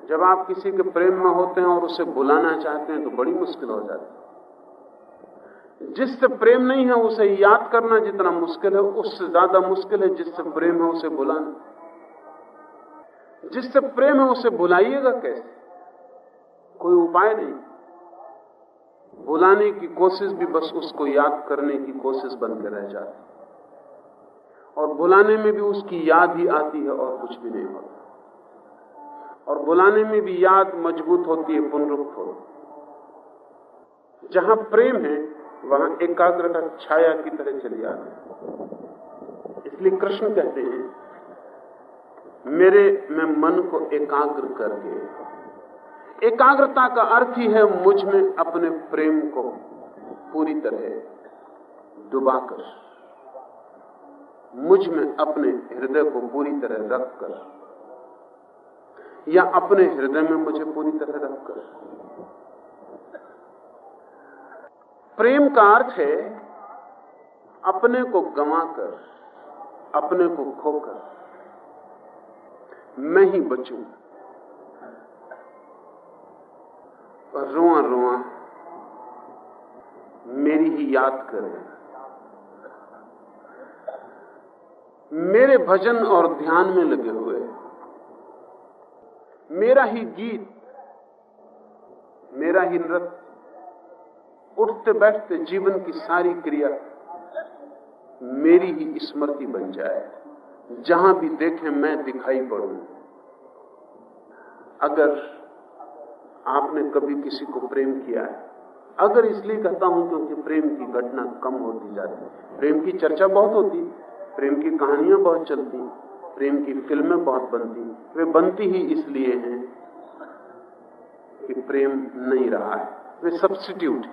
जब आप किसी के प्रेम में होते हैं और उसे बुलाना चाहते हैं तो बड़ी मुश्किल हो जाती है। जिससे प्रेम नहीं है, उसे याद करना जितना मुश्किल है, उससे ज़्यादा मुश्किल है जिससे प्रेम है, उसे बुलाना। जिससे प्रेम है, उसे बुलाइएगा कैसे? कोई उपाय नहीं। बुलाने की कोशिश भी बस उसको याद करने की कोशिश बनकर रह जाती और बुलाने में भी उसकी याद ही आती है और कुछ भी नहीं होता। और बुलाने में भी याद मज़बूत होती है, पुनरुक्त होती जहाँ प्रेम है, वहाँ एकाग्रता छाया की तरह चली आती इसलिए कृष्ण कहते हैं, मेरे, में मन को एकाग्र करके, एकाग्रता का अर्थ ही है, मुझमें अपने प्रेम को पूरी तरह डुबाकर मुझमें अपने हृदय को पूरी तरह रखकर या अपने हृदय में मुझे पूरी तरह रखकर प्रेम का अर्थ है अपने को गंवाकर अपने को खोकर मैं ही बचूं। और रोआ रोआ मेरी ही याद करें। मेरे भजन और ध्यान में लगे हुए। मेरा ही गीत, मेरा ही नृत्य, उठते बैठते जीवन की सारी क्रिया मेरी ही स्मृति बन जाए। जहाँ भी देखे मैं दिखाई पड़ू। अगर आपने कभी किसी को प्रेम किया है, अगर इसलिए कहता हूँ क्योंकि प्रेम की घटना कम होती जाती है। प्रेम की चर्चा बहुत होती प्रेम की कहानियाँ बहुत चलती प्रेम की फ़िल्में बहुत बनती वे बनती ही इसलिए हैं कि प्रेम नहीं रहा है, वे सब्सिट्यूट है।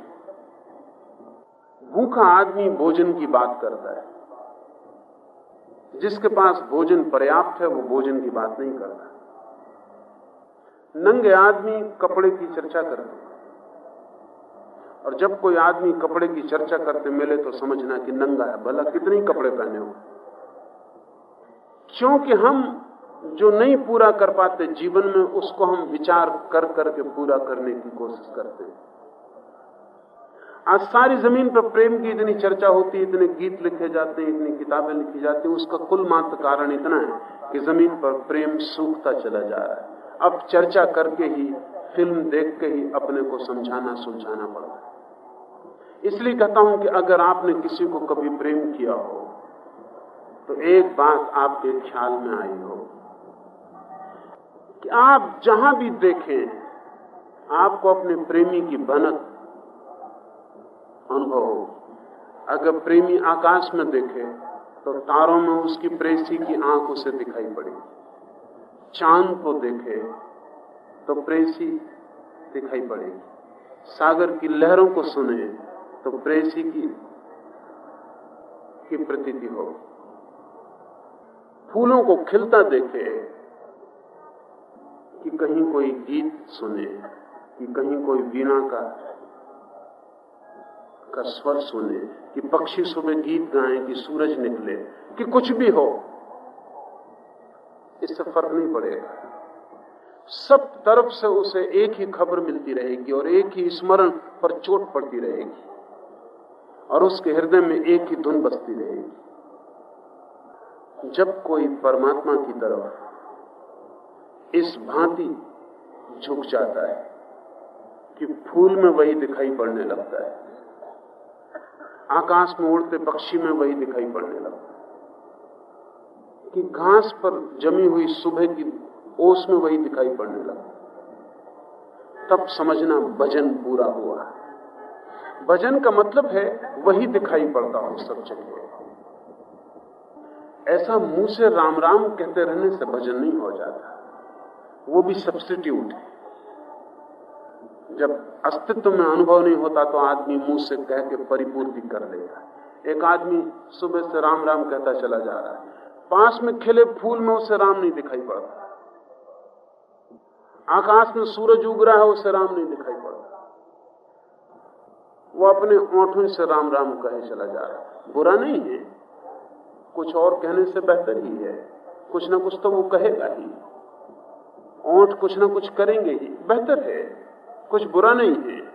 भूखा आदमी भोजन की बात करता है। जिसके पास भोजन पर्याप्त है, वो भोजन की बात नहीं करता। नंगे आदमी कपड़े की चर्चा करते और जब कोई आदमी कपड़े की चर्चा करते मिले तो समझना कि नंगा है, भला कितने कपड़े पहने हो? क्योंकि हम जो नहीं पूरा कर पाते जीवन में, उसको हम विचार कर करके पूरा करने की कोशिश करते हैं। आज सारी ज़मीन पर प्रेम की इतनी चर्चा होती है, इतने गीत लिखे जाते हैं, इतनी किताबें लिखी जाती हैं, उसका कुल मात्र कारण इतना है कि ज़मीन पर प्रेम सूखता चला जा रहा है। अब चर्चा करके ही, फ़िल्म देख के ही अपने को समझाना सुलझाना पड़ता है। इसलिए कहता हूँ कि अगर आपने किसी को कभी प्रेम किया हो तो एक बात आपके ख्याल में आई हो कि आप जहाँ भी देखें, आपको अपने प्रेमी की बनत अनुभव हो। अगर प्रेमी आकाश में देखे तो तारों में उसकी प्रेसी की आँख उसे दिखाई पड़े। चाँद को देखे तो प्रेसी दिखाई पड़ेगी सागर की लहरों को सुने तो प्रेसी की की प्रतीति हो। फूलों को खिलता देखे कि कहीं कोई गीत सुने, कि कहीं कोई वीणा का का स्वर सुने, कि पक्षी सुबह गीत गाएँ, कि सूरज निकले, कि कुछ भी हो, इससे फ़र्क नहीं पड़ेगा। सब तरफ़ से उसे एक ही खबर मिलती रहेगी और एक ही स्मरण पर चोट पड़ती रहेगी और उसके हृदय में एक ही धुन बसती रहेगी। जब कोई परमात्मा की तरफ़ इस भांति झुक जाता है कि फूल में वही दिखाई पड़ने लगता है, आकाश में उड़ते पक्षी में वही दिखाई पड़ने लगता है, कि घास पर जमी हुई सुबह की ओस में वही दिखाई पड़ने लगा तब समझना भजन पूरा हुआ। भजन का मतलब है वही दिखाई पड़ता हो सब जगह। ऐसा मुँह से राम राम कहते रहने से भजन नहीं हो जाता। वो भी सब्सिट्यूट है। जब अस्तित्व में अनुभव नहीं होता तो आदमी मुँह से कह के परिपूर्ति कर लेता एक आदमी सुबह से राम राम कहता चला जा रहा है। पास में खिले फूल में उसे राम नहीं दिखाई पड़ता। आकाश में सूरज उग रहा है, उसे राम नहीं दिखाई पड़ता। वो अपने ओठों से राम राम कहे चला जा रहा है। बुरा नहीं है। कुछ और कहने से बेहतर ही है। कुछ ना कुछ तो वो कहेगा ही। ओठ कुछ ना कुछ करेंगे ही। बेहतर है। कुछ बुरा नहीं है।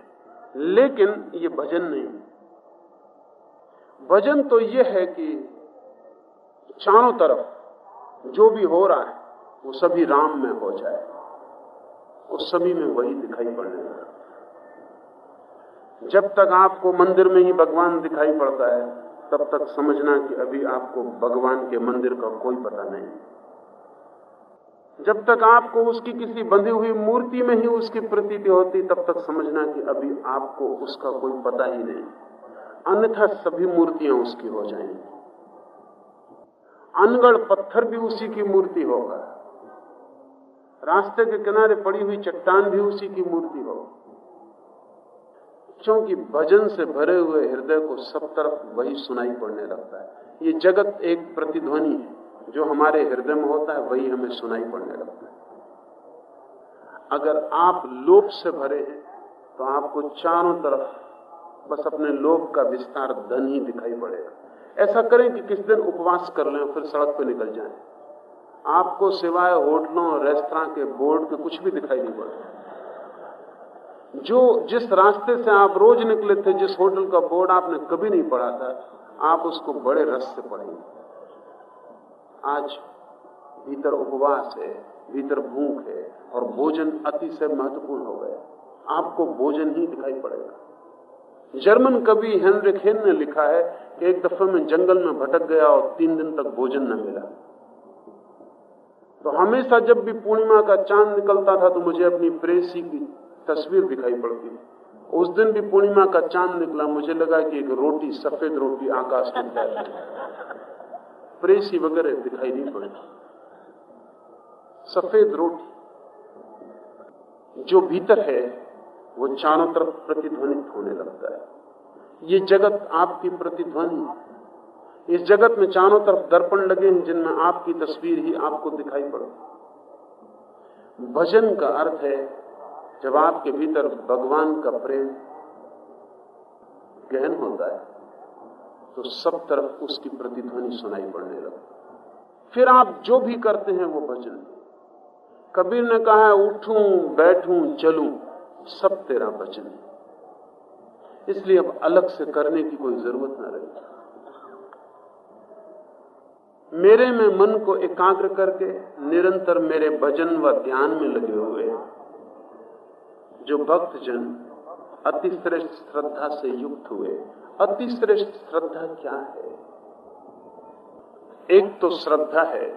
लेकिन ये भजन नहीं। भजन तो ये है कि चारों तरफ़ जो भी हो रहा है, वो सभी राम में हो जाए। उस सभी में वही दिखाई पड़ने लगा जब तक आपको मंदिर में ही भगवान दिखाई पड़ता है तब तक समझना कि अभी आपको भगवान के मंदिर का कोई पता नहीं। जब तक आपको उसकी किसी बंधी हुई मूर्ति में ही उसकी प्रतीति होती, तब तक समझना कि अभी आपको उसका कोई पता ही नहीं। अन्यथा सभी मूर्तियाँ उसकी हो जाएँगी। अनगढ़ पत्थर भी उसी की मूर्ति होगा। रास्ते के किनारे पड़ी हुई चट्टान भी उसी की मूर्ति हो क्योंकि भजन से भरे हुए हृदय को सब तरफ़ वही सुनाई पड़ने लगता है। ये जगत एक प्रतिध्वनि है। जो हमारे हृदय में होता है, वही हमें सुनाई पड़ने लगता है। अगर आप लोभ से भरे हैं तो आपको चारों तरफ़ बस अपने लोभ का विस्तार धन ही दिखाई पड़ेगा। ऐसा करें कि किस दिन उपवास कर लें फिर सड़क पर निकल जाएँ। आपको सिवाय होटलों रेस्तरा के बोर्ड के कुछ भी दिखाई नहीं पड़ता। जो जिस रास्ते से आप रोज निकले थे, जिस होटल का बोर्ड आपने कभी नहीं पढ़ा था, आप उसको बड़े रस से पढ़ेंगे। आज भीतर उपवास है, भीतर भूख है, और भोजन अति से महत्वपूर्ण हो गया। आपको भोजन ही दिखाई पड़ेगा। जर्मन कवि हेनरिक हेन ने लिखा है कि एक दफे में जंगल में भटक गया और तीन दिन तक भोजन न मिला। तो हमेशा जब भी पूर्णिमा का चाँद निकलता था तो मुझे अपनी प्रेसी की तस्वीर दिखाई पड़ती। उस दिन भी पूर्णिमा का चाँद निकला, मुझे लगा कि एक रोटी, सफ़ेद रोटी आकाश में प्रेसी वगैरह दिखाई नहीं पड़ी। सफ़ेद रोटी, जो भीतर है, वो चारों तरफ़ प्रतिध्वनित होने लगता है। ये जगत आपकी प्रतिध्वनि। इस जगत में चारों तरफ़ दर्पण लगे हैं, जिनमें आपकी तस्वीर ही आपको दिखाई पड़े भजन का अर्थ है जब आपके भीतर भगवान का प्रेम गहन होता है तो सब तरफ़ उसकी प्रतिध्वनि सुनाई पड़ने लगती फिर आप जो भी करते हैं, वो भजन। कबीर ने कहा है उठूं, बैठूं, चलूँ, सब तेरा भजन इसलिए अब अलग से करने की कोई ज़रूरत ना रही। मेरे में मन को एकाग्र करके, निरंतर मेरे भजन व ध्यान में लगे हुए जो भक्त जन अति श्रेष्ठ श्रद्धा से युक्त हुए अति श्रेष्ठ श्रद्धा क्या है? एक तो श्रद्धा है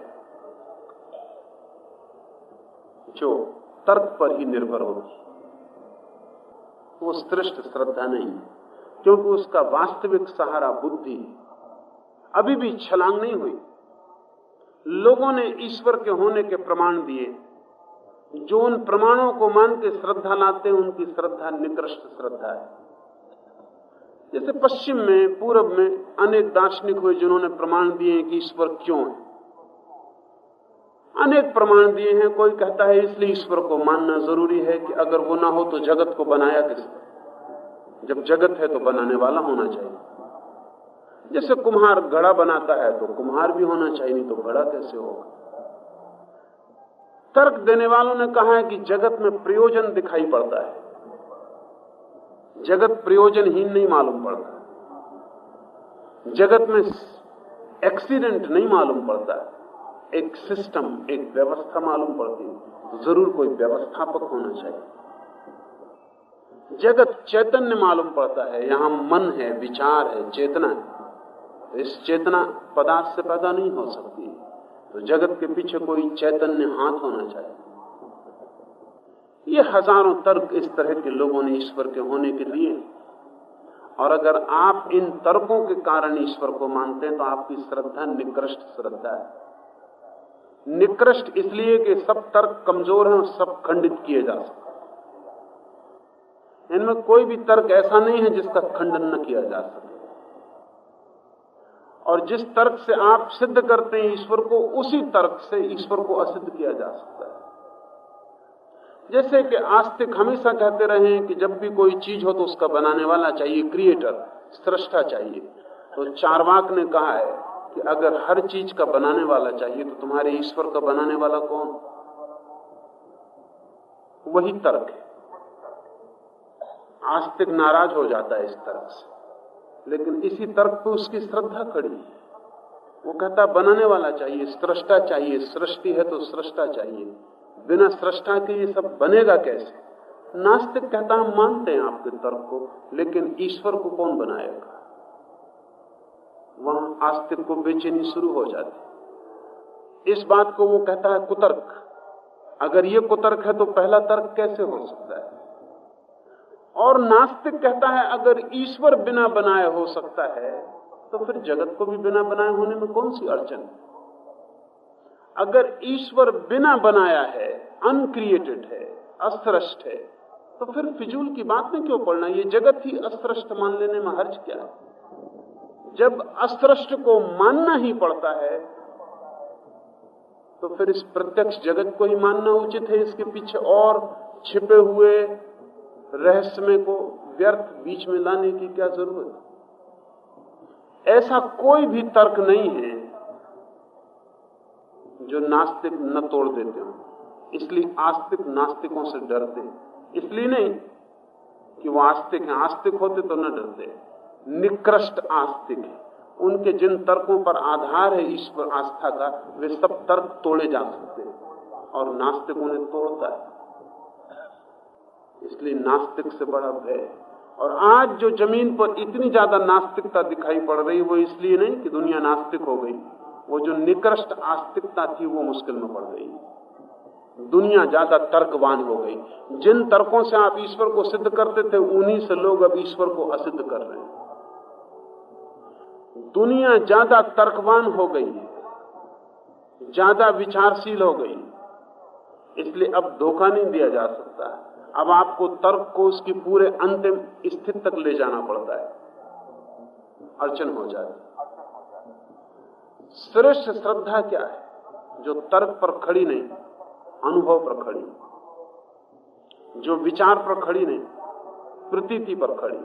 जो तर्क पर ही निर्भर होगी। वो श्रेष्ठ श्रद्धा नहीं, क्योंकि उसका वास्तविक सहारा बुद्धि अभी भी छलांग नहीं हुई। लोगों ने ईश्वर के होने के प्रमाण दिए। जो उन प्रमाणों को मान के श्रद्धा लाते हैं, उनकी श्रद्धा निकृष्ट श्रद्धा है। जैसे पश्चिम में, पूरब में अनेक दार्शनिक हुए जिन्होंने प्रमाण दिए कि ईश्वर क्यों है। अनेक प्रमाण दिए हैं, कोई कहता है इसलिए ईश्वर को मानना ज़रूरी है कि अगर वो ना हो तो जगत को बनाया किसने? जब जगत है तो बनाने वाला होना चाहिए। जैसे कुम्हार घड़ा बनाता है तो कुम्हार भी होना चाहिए, नहीं तो घड़ा कैसे होगा? तर्क देने वालों ने कहा है कि जगत में प्रयोजन दिखाई पड़ता है। जगत प्रयोजनहीन नहीं मालूम पड़ता। जगत में एक्सीडेंट नहीं मालूम पड़ता। एक सिस्टम, एक व्यवस्था मालूम पड़ती है। ज़रूर कोई व्यवस्थापक होना चाहिए। जगत चैतन्य मालूम पड़ता है। यहाँ मन है, विचार है, चेतना है। तो इस चेतना पदार्थ से पैदा नहीं हो सकती। तो जगत के पीछे कोई चैतन्य हाथ होना चाहिए। ये हज़ारों तर्क इस तरह के लोगों ने ईश्वर के होने के लिए। और अगर आप इन तर्कों के कारण ईश्वर को मानते हैं तो आपकी श्रद्धा निकृष्ट श्रद्धा है। निकृष्ट इसलिए कि सब तर्क कमज़ोर हैं और सब खंडित किए जा सकते इनमें कोई भी तर्क ऐसा नहीं है जिसका खंडन न किया जा सके। और जिस तर्क से आप सिद्ध करते हैं ईश्वर को, उसी तर्क से ईश्वर को असिद्ध किया जा सकता है। जैसे कि आस्तिक हमेशा कहते रहे कि जब भी कोई चीज़ हो तो उसका बनाने वाला चाहिए क्रिएटर सृष्टा चाहिए। तो चारवाक ने कहा है कि अगर हर चीज़ का बनाने वाला चाहिए तो तुम्हारे ईश्वर का बनाने वाला कौन? वही तर्क है। आस्तिक नाराज़ हो जाता है इस तर्क से। लेकिन इसी तर्क पर उसकी श्रद्धा खड़ी है। वो कहता, बनाने वाला चाहिए, सृष्टा चाहिए, सृष्टि है तो सृष्टा चाहिए। बिना सृष्टा के ये सब बनेगा कैसे? नास्तिक कहता, हम मानते हैं आपके तर्क को, लेकिन ईश्वर को कौन बनाएगा? वहाँ आस्तिक को बेचैनी शुरू हो जाती इस बात को वो कहता है, कुतर्क। अगर ये कुतर्क है तो पहला तर्क कैसे हो सकता है? और नास्तिक कहता है, अगर ईश्वर बिना बनाए हो सकता है तो फिर जगत को भी बिना बनाए होने में कौन सी अड़चन? अगर ईश्वर बिना बनाया है अनक्रिएटेड है अस्रष्ट है तो फिर फिजूल की बात में क्यों पड़ना? ये जगत ही अस्रष्ट मान लेने में हर्ज क्या है? जब अस्रष्ट को मानना ही पड़ता है तो फिर इस प्रत्यक्ष जगत को ही मानना उचित है, इसके पीछे और छिपे हुए रहस्यमय को व्यर्थ बीच में लाने की क्या ज़रूरत ऐसा कोई भी तर्क नहीं है जो नास्तिक न तोड़ देते हो। इसलिए आस्तिक नास्तिकों से डरते इसलिए नहीं कि वो आस्तिक हैं। आस्तिक होते तो न डरते। निकृष्ट आस्तिक है। उनके जिन तर्कों पर आधार है ईश्वर आस्था का, वे सब तर्क तोड़े जा सकते हैं। और नास्तिक उन्हें तोड़ता है। इसलिए नास्तिक से बड़ा भय। और आज जो ज़मीन पर इतनी ज़्यादा नास्तिकता दिखाई पड़ रही, वो इसलिए नहीं कि दुनिया नास्तिक हो गई। वो जो निकृष्ट आस्तिकता थी, वो मुश्किल में पड़ गई। दुनिया ज़्यादा तर्कवान हो गई। जिन तर्कों से आप ईश्वर को सिद्ध करते थे, उन्हीं से लोग अब ईश्वर को असिद्ध कर रहे हैं। दुनिया ज़्यादा तर्कवान हो गई, ज़्यादा विचारशील हो गई। इसलिए अब धोखा नहीं दिया जा सकता। है अब आपको तर्क को उसकी पूरे अंतिम स्थिति तक ले जाना पड़ता है। अड़चन हो जाए श्रेष्ठ श्रद्धा क्या है? जो तर्क पर खड़ी नहीं, अनुभव पर खड़ी। जो विचार पर खड़ी नहीं, प्रतीति पर खड़ी।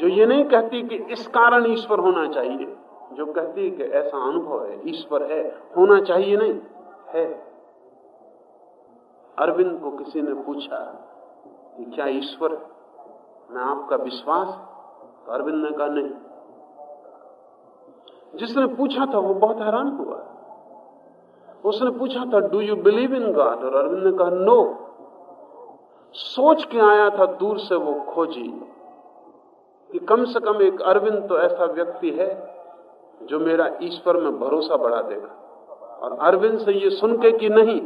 जो ये नहीं कहती कि इस कारण ईश्वर होना चाहिए, जो कहती है कि ऐसा अनुभव है, ईश्वर है, होना चाहिए नहीं, है। अरविंद को किसी ने पूछा कि क्या ईश्वर में आपका विश्वास तो अरविंद ने कहा, नहीं। जिसने पूछा था, वो बहुत हैरान हुआ। उसने पूछा था do you believe in God और अरविंद ने कहा नो सोच के आया था, दूर से वो खोजी कि कम से कम एक अरविंद तो ऐसा व्यक्ति है जो मेरा ईश्वर में भरोसा बढ़ा देगा। और अरविंद से ये सुन के कि नहीं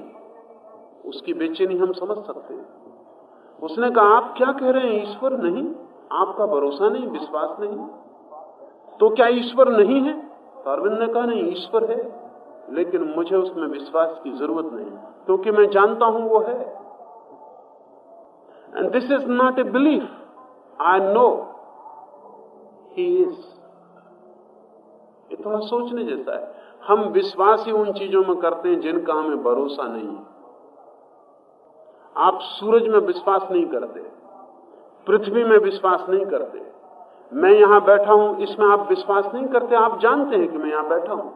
उसकी बेचैनी हम समझ सकते हैं। उसने कहा, आप क्या कह रहे हैं, ईश्वर नहीं? आपका भरोसा नहीं, विश्वास नहीं। तो क्या ईश्वर नहीं है? तो अरविंद ने कहा, नहीं, ईश्वर है, लेकिन मुझे उसमें विश्वास की ज़रूरत नहीं, क्योंकि मैं जानता हूँ वो है। And this is not a belief I know he is ये थोड़ा सोचने जैसा है। हम विश्वास ही उन चीज़ों में करते हैं जिनका हमें भरोसा नहीं है। आप सूरज में विश्वास नहीं करते, पृथ्वी में विश्वास नहीं करते। मैं यहाँ बैठा हूँ, इसमें आप विश्वास नहीं करते, आप जानते हैं कि मैं यहाँ बैठा हूँ।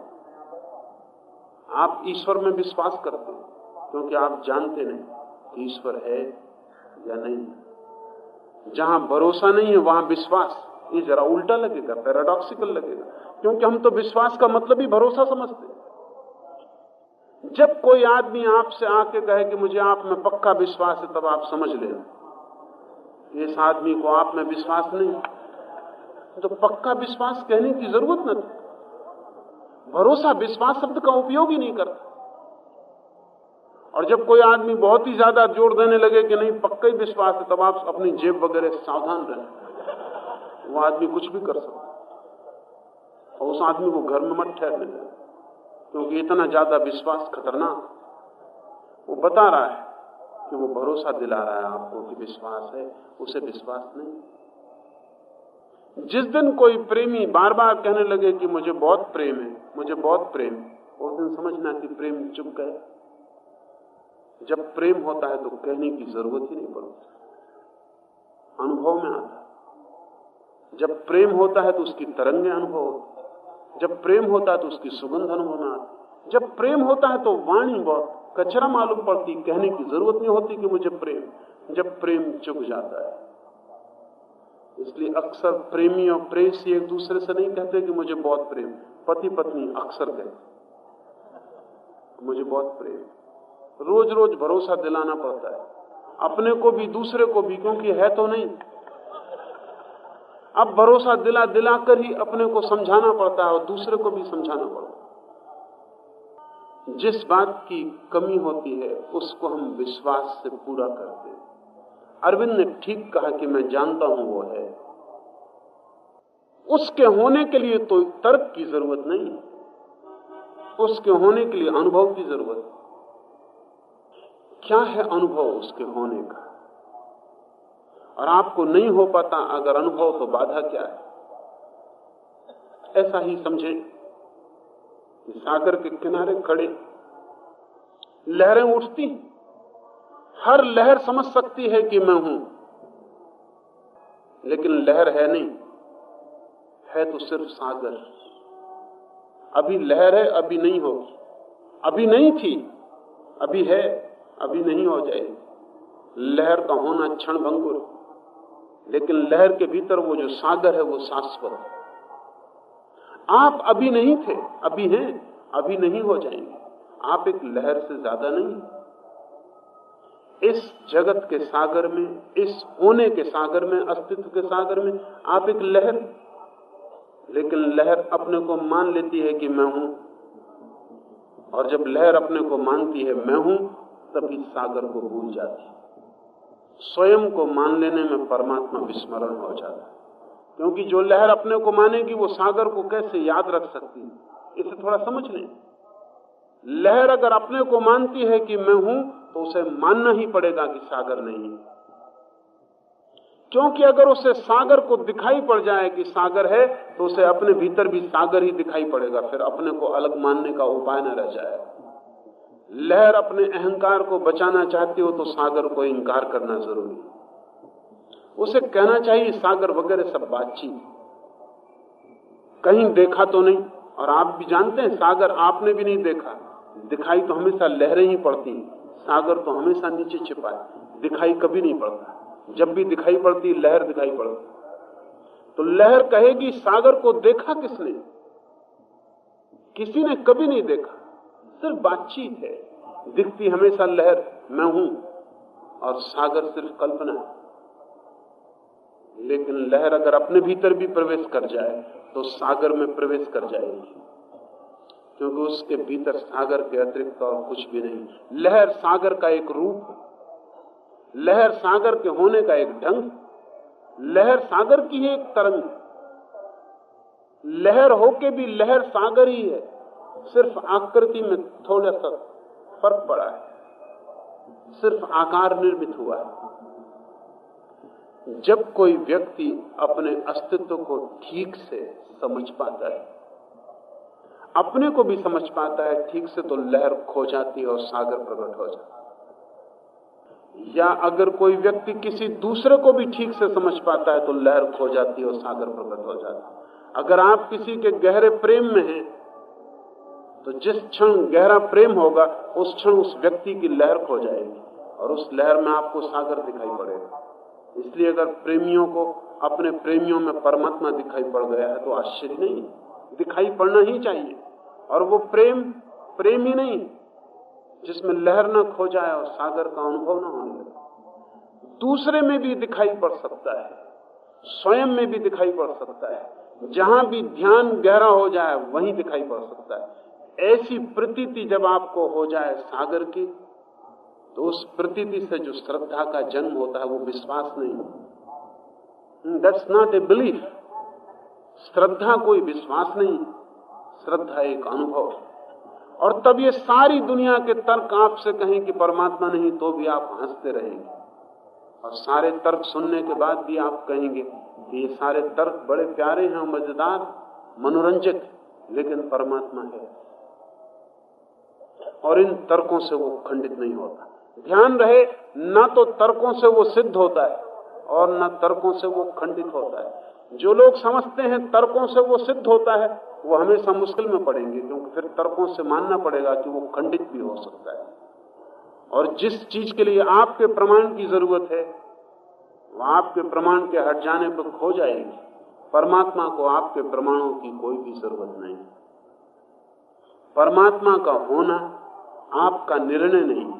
आप ईश्वर में विश्वास करते हैं, क्योंकि आप जानते नहीं कि ईश्वर है या नहीं। जहाँ भरोसा नहीं है, वहाँ विश्वास। ये जरा उल्टा लगेगा, पैराडॉक्सिकल लगेगा, क्योंकि हम तो विश्वास का मतलब ही भरोसा समझते हैं। जब कोई आदमी आपसे आके कहे कि मुझे आप में पक्का विश्वास है, तब आप समझ लेना इस आदमी को आप में विश्वास नहीं तो पक्का विश्वास कहने की ज़रूरत न थी। भरोसा विश्वास शब्द का उपयोग ही नहीं करता। और जब कोई आदमी बहुत ही ज़्यादा ज़ोर देने लगे कि नहीं, पक्का ही विश्वास है, तब आप अपनी जेब वगैरह से सावधान रहें वो आदमी कुछ भी कर सकता। और उस आदमी को घर में मत ठहरने देना। क्योंकि इतना ज़्यादा विश्वास खतरनाक वो बता रहा है कि वो भरोसा दिला रहा है आपको कि विश्वास है। उसे विश्वास नहीं। जिस दिन कोई प्रेमी बार बार कहने लगे कि मुझे बहुत प्रेम है, मुझे बहुत प्रेम उस दिन समझना कि प्रेम चुप गए। जब प्रेम होता है तो कहने की ज़रूरत ही नहीं पड़ती। अनुभव में आता जब प्रेम होता है तो उसकी तरंगे अनुभव होती जब प्रेम होता है तो उसकी सुगंध अनुभव में आती जब प्रेम होता है तो वाणी बहुत। कचरा मालूम पड़ती, कहने की ज़रूरत नहीं होती कि मुझे प्रेम। जब प्रेम चुक जाता है। इसलिए अक्सर प्रेमी और प्रेसी एक दूसरे से नहीं कहते कि मुझे बहुत प्रेम। पति पत्नी अक्सर कहते मुझे बहुत प्रेम। रोज रोज भरोसा दिलाना पड़ता है। अपने को भी, दूसरे को भी, क्योंकि है तो नहीं। अब भरोसा दिला दिलाकर ही अपने को समझाना पड़ता है और दूसरे को भी समझाना पड़ता है। जिस बात की कमी होती है, उसको हम विश्वास से पूरा करते हैं। अरविंद ने ठीक कहा कि मैं जानता हूँ वो है। उसके होने के लिए तो तर्क की ज़रूरत नहीं उसके होने के लिए अनुभव की ज़रूरत क्या है अनुभव उसके होने का? और आपको नहीं हो पाता अगर अनुभव तो बाधा क्या है? ऐसा ही समझे सागर के किनारे खड़े लहरें उठती हर लहर समझ सकती है कि मैं हूँ, लेकिन लहर है नहीं। है तो सिर्फ़ सागर। अभी लहर है, अभी नहीं होगी अभी नहीं थी, अभी है, अभी नहीं हो जाएगी। लहर का होना क्षण भंगुर। लेकिन लहर के भीतर वो जो सागर है वो शाश्वत है। आप अभी नहीं थे, अभी हैं, अभी नहीं हो जाएँगे। आप एक लहर से ज़्यादा नहीं इस जगत के सागर में, इस होने के सागर में, अस्तित्व के सागर में आप एक लहर लेकिन लहर अपने को मान लेती है कि मैं हूँ। और जब लहर अपने को मानती है, मैं हूँ, तभी सागर को भूल जाती है। स्वयं को मान लेने में परमात्मा विस्मरण हो जाता है। क्योंकि जो लहर अपने को मानेगी, वो सागर को कैसे याद रख सकती है? इसे थोड़ा समझ लें। लहर अगर अपने को मानती है कि मैं हूँ तो उसे मानना ही पड़ेगा कि सागर नहीं है। क्योंकि अगर उसे सागर को दिखाई पड़ जाए कि सागर है तो उसे अपने भीतर भी सागर ही दिखाई पड़ेगा। फिर अपने को अलग मानने का उपाय न रह जाएगा लहर अपने अहंकार को बचाना चाहती हो तो सागर को इंकार करना ज़रूरी उसे कहना चाहिए, सागर वगैरह सब बातचीत। कहीं देखा तो नहीं, और आप भी जानते हैं, सागर आपने भी नहीं देखा। दिखाई तो हमेशा लहरें ही पड़ती सागर तो हमेशा नीचे छिपा है। दिखाई कभी नहीं पड़ता। जब भी दिखाई पड़ती, लहर दिखाई पड़ती। तो लहर कहेगी, सागर को देखा किसने? किसी ने कभी नहीं देखा। सिर्फ़ बातचीत है। दिखती हमेशा लहर, मैं हूँ और सागर सिर्फ़ कल्पना है। लेकिन लहर अगर अपने भीतर भी प्रवेश कर जाए तो सागर में प्रवेश कर जाएगी। क्योंकि उसके भीतर सागर के अतिरिक्त और कुछ भी नहीं। लहर सागर का एक रूप लहर सागर के होने का एक ढंग लहर सागर की ही एक तरंग लहर होके भी लहर सागर ही है। सिर्फ़ आकृति में थोड़ा सा फ़र्क पड़ा है। सिर्फ़ आकार निर्मित हुआ है। जब कोई व्यक्ति अपने अस्तित्व को ठीक से समझ पाता है, अपने को भी समझ पाता है, ठीक से तो लहर खो जाती है और सागर प्रकट हो जाता या अगर कोई व्यक्ति किसी दूसरे को भी ठीक से समझ पाता है तो लहर खो जाती है और सागर प्रकट हो जाता है। अगर आप किसी के गहरे प्रेम में हैं तो जिस क्षण गहरा प्रेम होगा, उस क्षण उस व्यक्ति की लहर खो जाएगी और उस लहर में आपको सागर दिखाई पड़ेगा। इसलिए अगर प्रेमियों को अपने प्रेमियों में परमात्मा दिखाई पड़ गया है तो आश्चर्य नहीं दिखाई पड़ना ही चाहिए। और वो प्रेम प्रेम ही नहीं, जिसमें लहर न खो जाए और सागर का अनुभव न होने दूसरे में भी दिखाई पड़ सकता है, स्वयं में भी दिखाई पड़ सकता है। जहाँ भी ध्यान गहरा हो जाए, वहीं दिखाई पड़ सकता है। ऐसी प्रतीति जब आपको हो जाए सागर की तो उस प्रतीति से जो श्रद्धा का जन्म होता है वो विश्वास नहीं दैट्स नॉट ए बिलीफ श्रद्धा कोई विश्वास नहीं श्रद्धा एक अनुभव और तब ये सारी दुनिया के तर्क आपसे कहें कि परमात्मा नहीं तो भी आप हँसते रहेंगे। और सारे तर्क सुनने के बाद भी आप कहेंगे कि ये सारे तर्क बड़े प्यारे हैं, मज़ेदार, मनोरंजक, लेकिन परमात्मा है। और इन तर्कों से वो खंडित नहीं होता। ध्यान रहे, ना तो तर्कों से वो सिद्ध होता है और न तर्कों से वो खंडित होता है। जो लोग समझते हैं तर्कों से वो सिद्ध होता है, वो हमेशा मुश्किल में पड़ेंगे, क्योंकि फिर तर्कों से मानना पड़ेगा कि वो खंडित भी हो सकता है। और जिस चीज़ के लिए आपके प्रमाण की ज़रूरत है, वो आपके प्रमाण के हट जाने पर खो जाएगी। परमात्मा को आपके प्रमाणों की कोई भी ज़रूरत नहीं। परमात्मा का होना आपका निर्णय नहीं,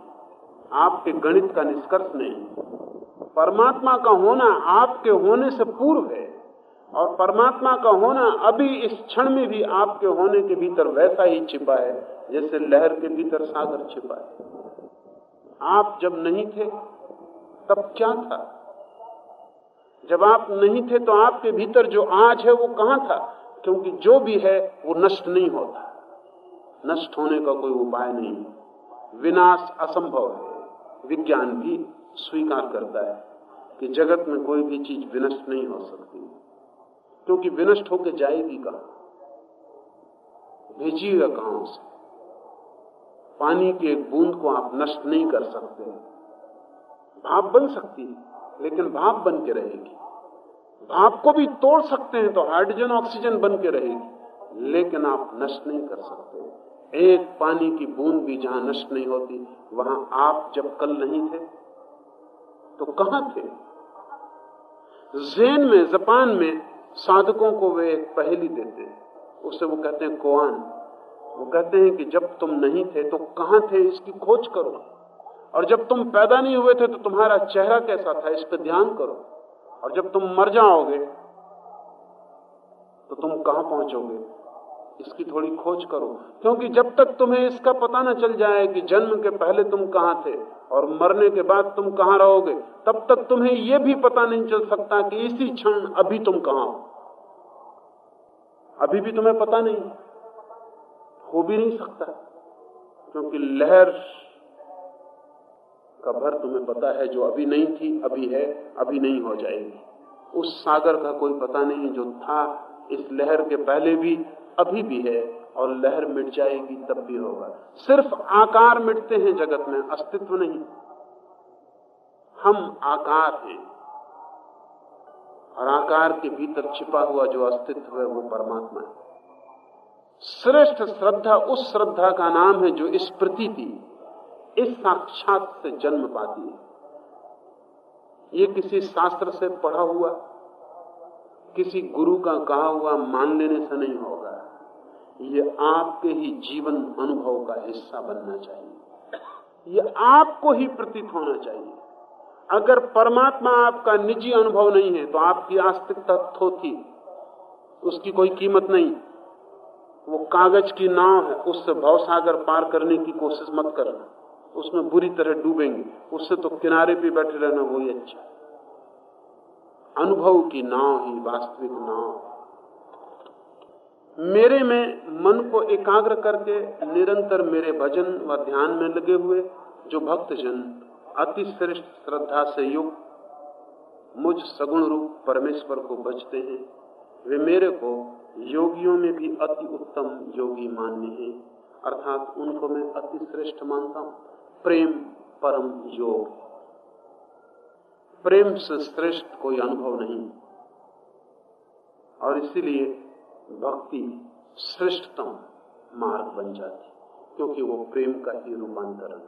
आपके गणित का निष्कर्ष नहीं। परमात्मा का होना आपके होने से पूर्व है और परमात्मा का होना अभी इस क्षण में भी आपके होने के भीतर वैसा ही छिपा है, जैसे लहर के भीतर सागर छिपा है। आप जब नहीं थे, तब क्या था? जब आप नहीं थे तो आपके भीतर जो आज है, वो कहाँ था? क्योंकि जो भी है, वो नष्ट नहीं होता। नष्ट होने का कोई उपाय नहीं। विनाश असंभव है। विज्ञान भी स्वीकार करता है कि जगत में कोई भी चीज़ विनष्ट नहीं हो सकती। क्योंकि विनष्ट होकर जाएगी कहा? भेजिएगा कहाँ से पानी की एक बूंद को आप नष्ट नहीं कर सकते। भाप बन सकती है, लेकिन भाप बन के रहेगी। भाप को भी तोड़ सकते हैं तो हाइड्रोजन, ऑक्सीजन बन के रहेगी, लेकिन आप नष्ट नहीं कर सकते। एक पानी की बूंद भी जहाँ नष्ट नहीं होती, वहाँ आप जब कल नहीं थे तो कहाँ थे? जेन में, जापान में साधकों को वे एक पहली देते हैं। उसे वो कहते हैं कोआन। वो कहते हैं कि जब तुम नहीं थे तो कहाँ थे? इसकी खोज करो। और जब तुम पैदा नहीं हुए थे तो तुम्हारा चेहरा कैसा था? इस पर ध्यान करो। और जब तुम मर जाओगे तो तुम कहाँ पहुंचोगे? इसकी थोड़ी खोज करो। क्योंकि जब तक तुम्हें इसका पता न चल जाए कि जन्म के पहले तुम कहाँ थे और मरने के बाद तुम कहाँ रहोगे, तब तक तुम्हें यह भी पता नहीं चल सकता कि इसी क्षण अभी तुम कहाँ हो। अभी भी तुम्हें पता नहीं। हो भी नहीं सकता। क्योंकि लहर का भर तुम्हें पता है, जो अभी नहीं थी, अभी है, अभी नहीं हो जाएगी। उस सागर का कोई पता नहीं जो था, इस लहर के पहले भी अभी भी है और लहर मिट जाएगी तब भी होगा। सिर्फ़ आकार मिटते हैं जगत में, अस्तित्व नहीं। हम आकार हैं। और आकार के भीतर छिपा हुआ जो अस्तित्व है वो परमात्मा है। श्रेष्ठ श्रद्धा, उस श्रद्धा का नाम है जो इस प्रतीति, इस साक्षात से जन्म पाती है। ये किसी शास्त्र से पढ़ा हुआ, किसी गुरु का कहा हुआ मान लेने से नहीं होगा। ये आपके ही जीवन अनुभव का हिस्सा बनना चाहिए। ये आपको ही प्रतीत होना चाहिए। अगर परमात्मा आपका निजी अनुभव नहीं है तो आपकी आस्तिकता थोथी, उसकी कोई कीमत नहीं। वो कागज़ की नाव है, उससे भवसागर पार करने की कोशिश मत करना। उसमें बुरी तरह डूबेंगे। उससे तो किनारे पे बैठे रहना वही अच्छा अनुभव की नाव ही वास्तविक नाव मेरे में मन को एकाग्र करके निरंतर मेरे भजन व ध्यान में लगे हुए जो भक्तजन अति श्रेष्ठ श्रद्धा से युक्त, मुझ सगुण रूप परमेश्वर को बचते हैं, वे मेरे को योगियों में भी अति उत्तम योगी मान्य हैं। अर्थात उनको मैं अति श्रेष्ठ मानता हूँ। प्रेम परम योग। प्रेम से श्रेष्ठ कोई अनुभव नहीं। और इसीलिए भक्ति श्रेष्ठतम मार्ग बन जाती क्योंकि वो प्रेम का ही रूपांतरण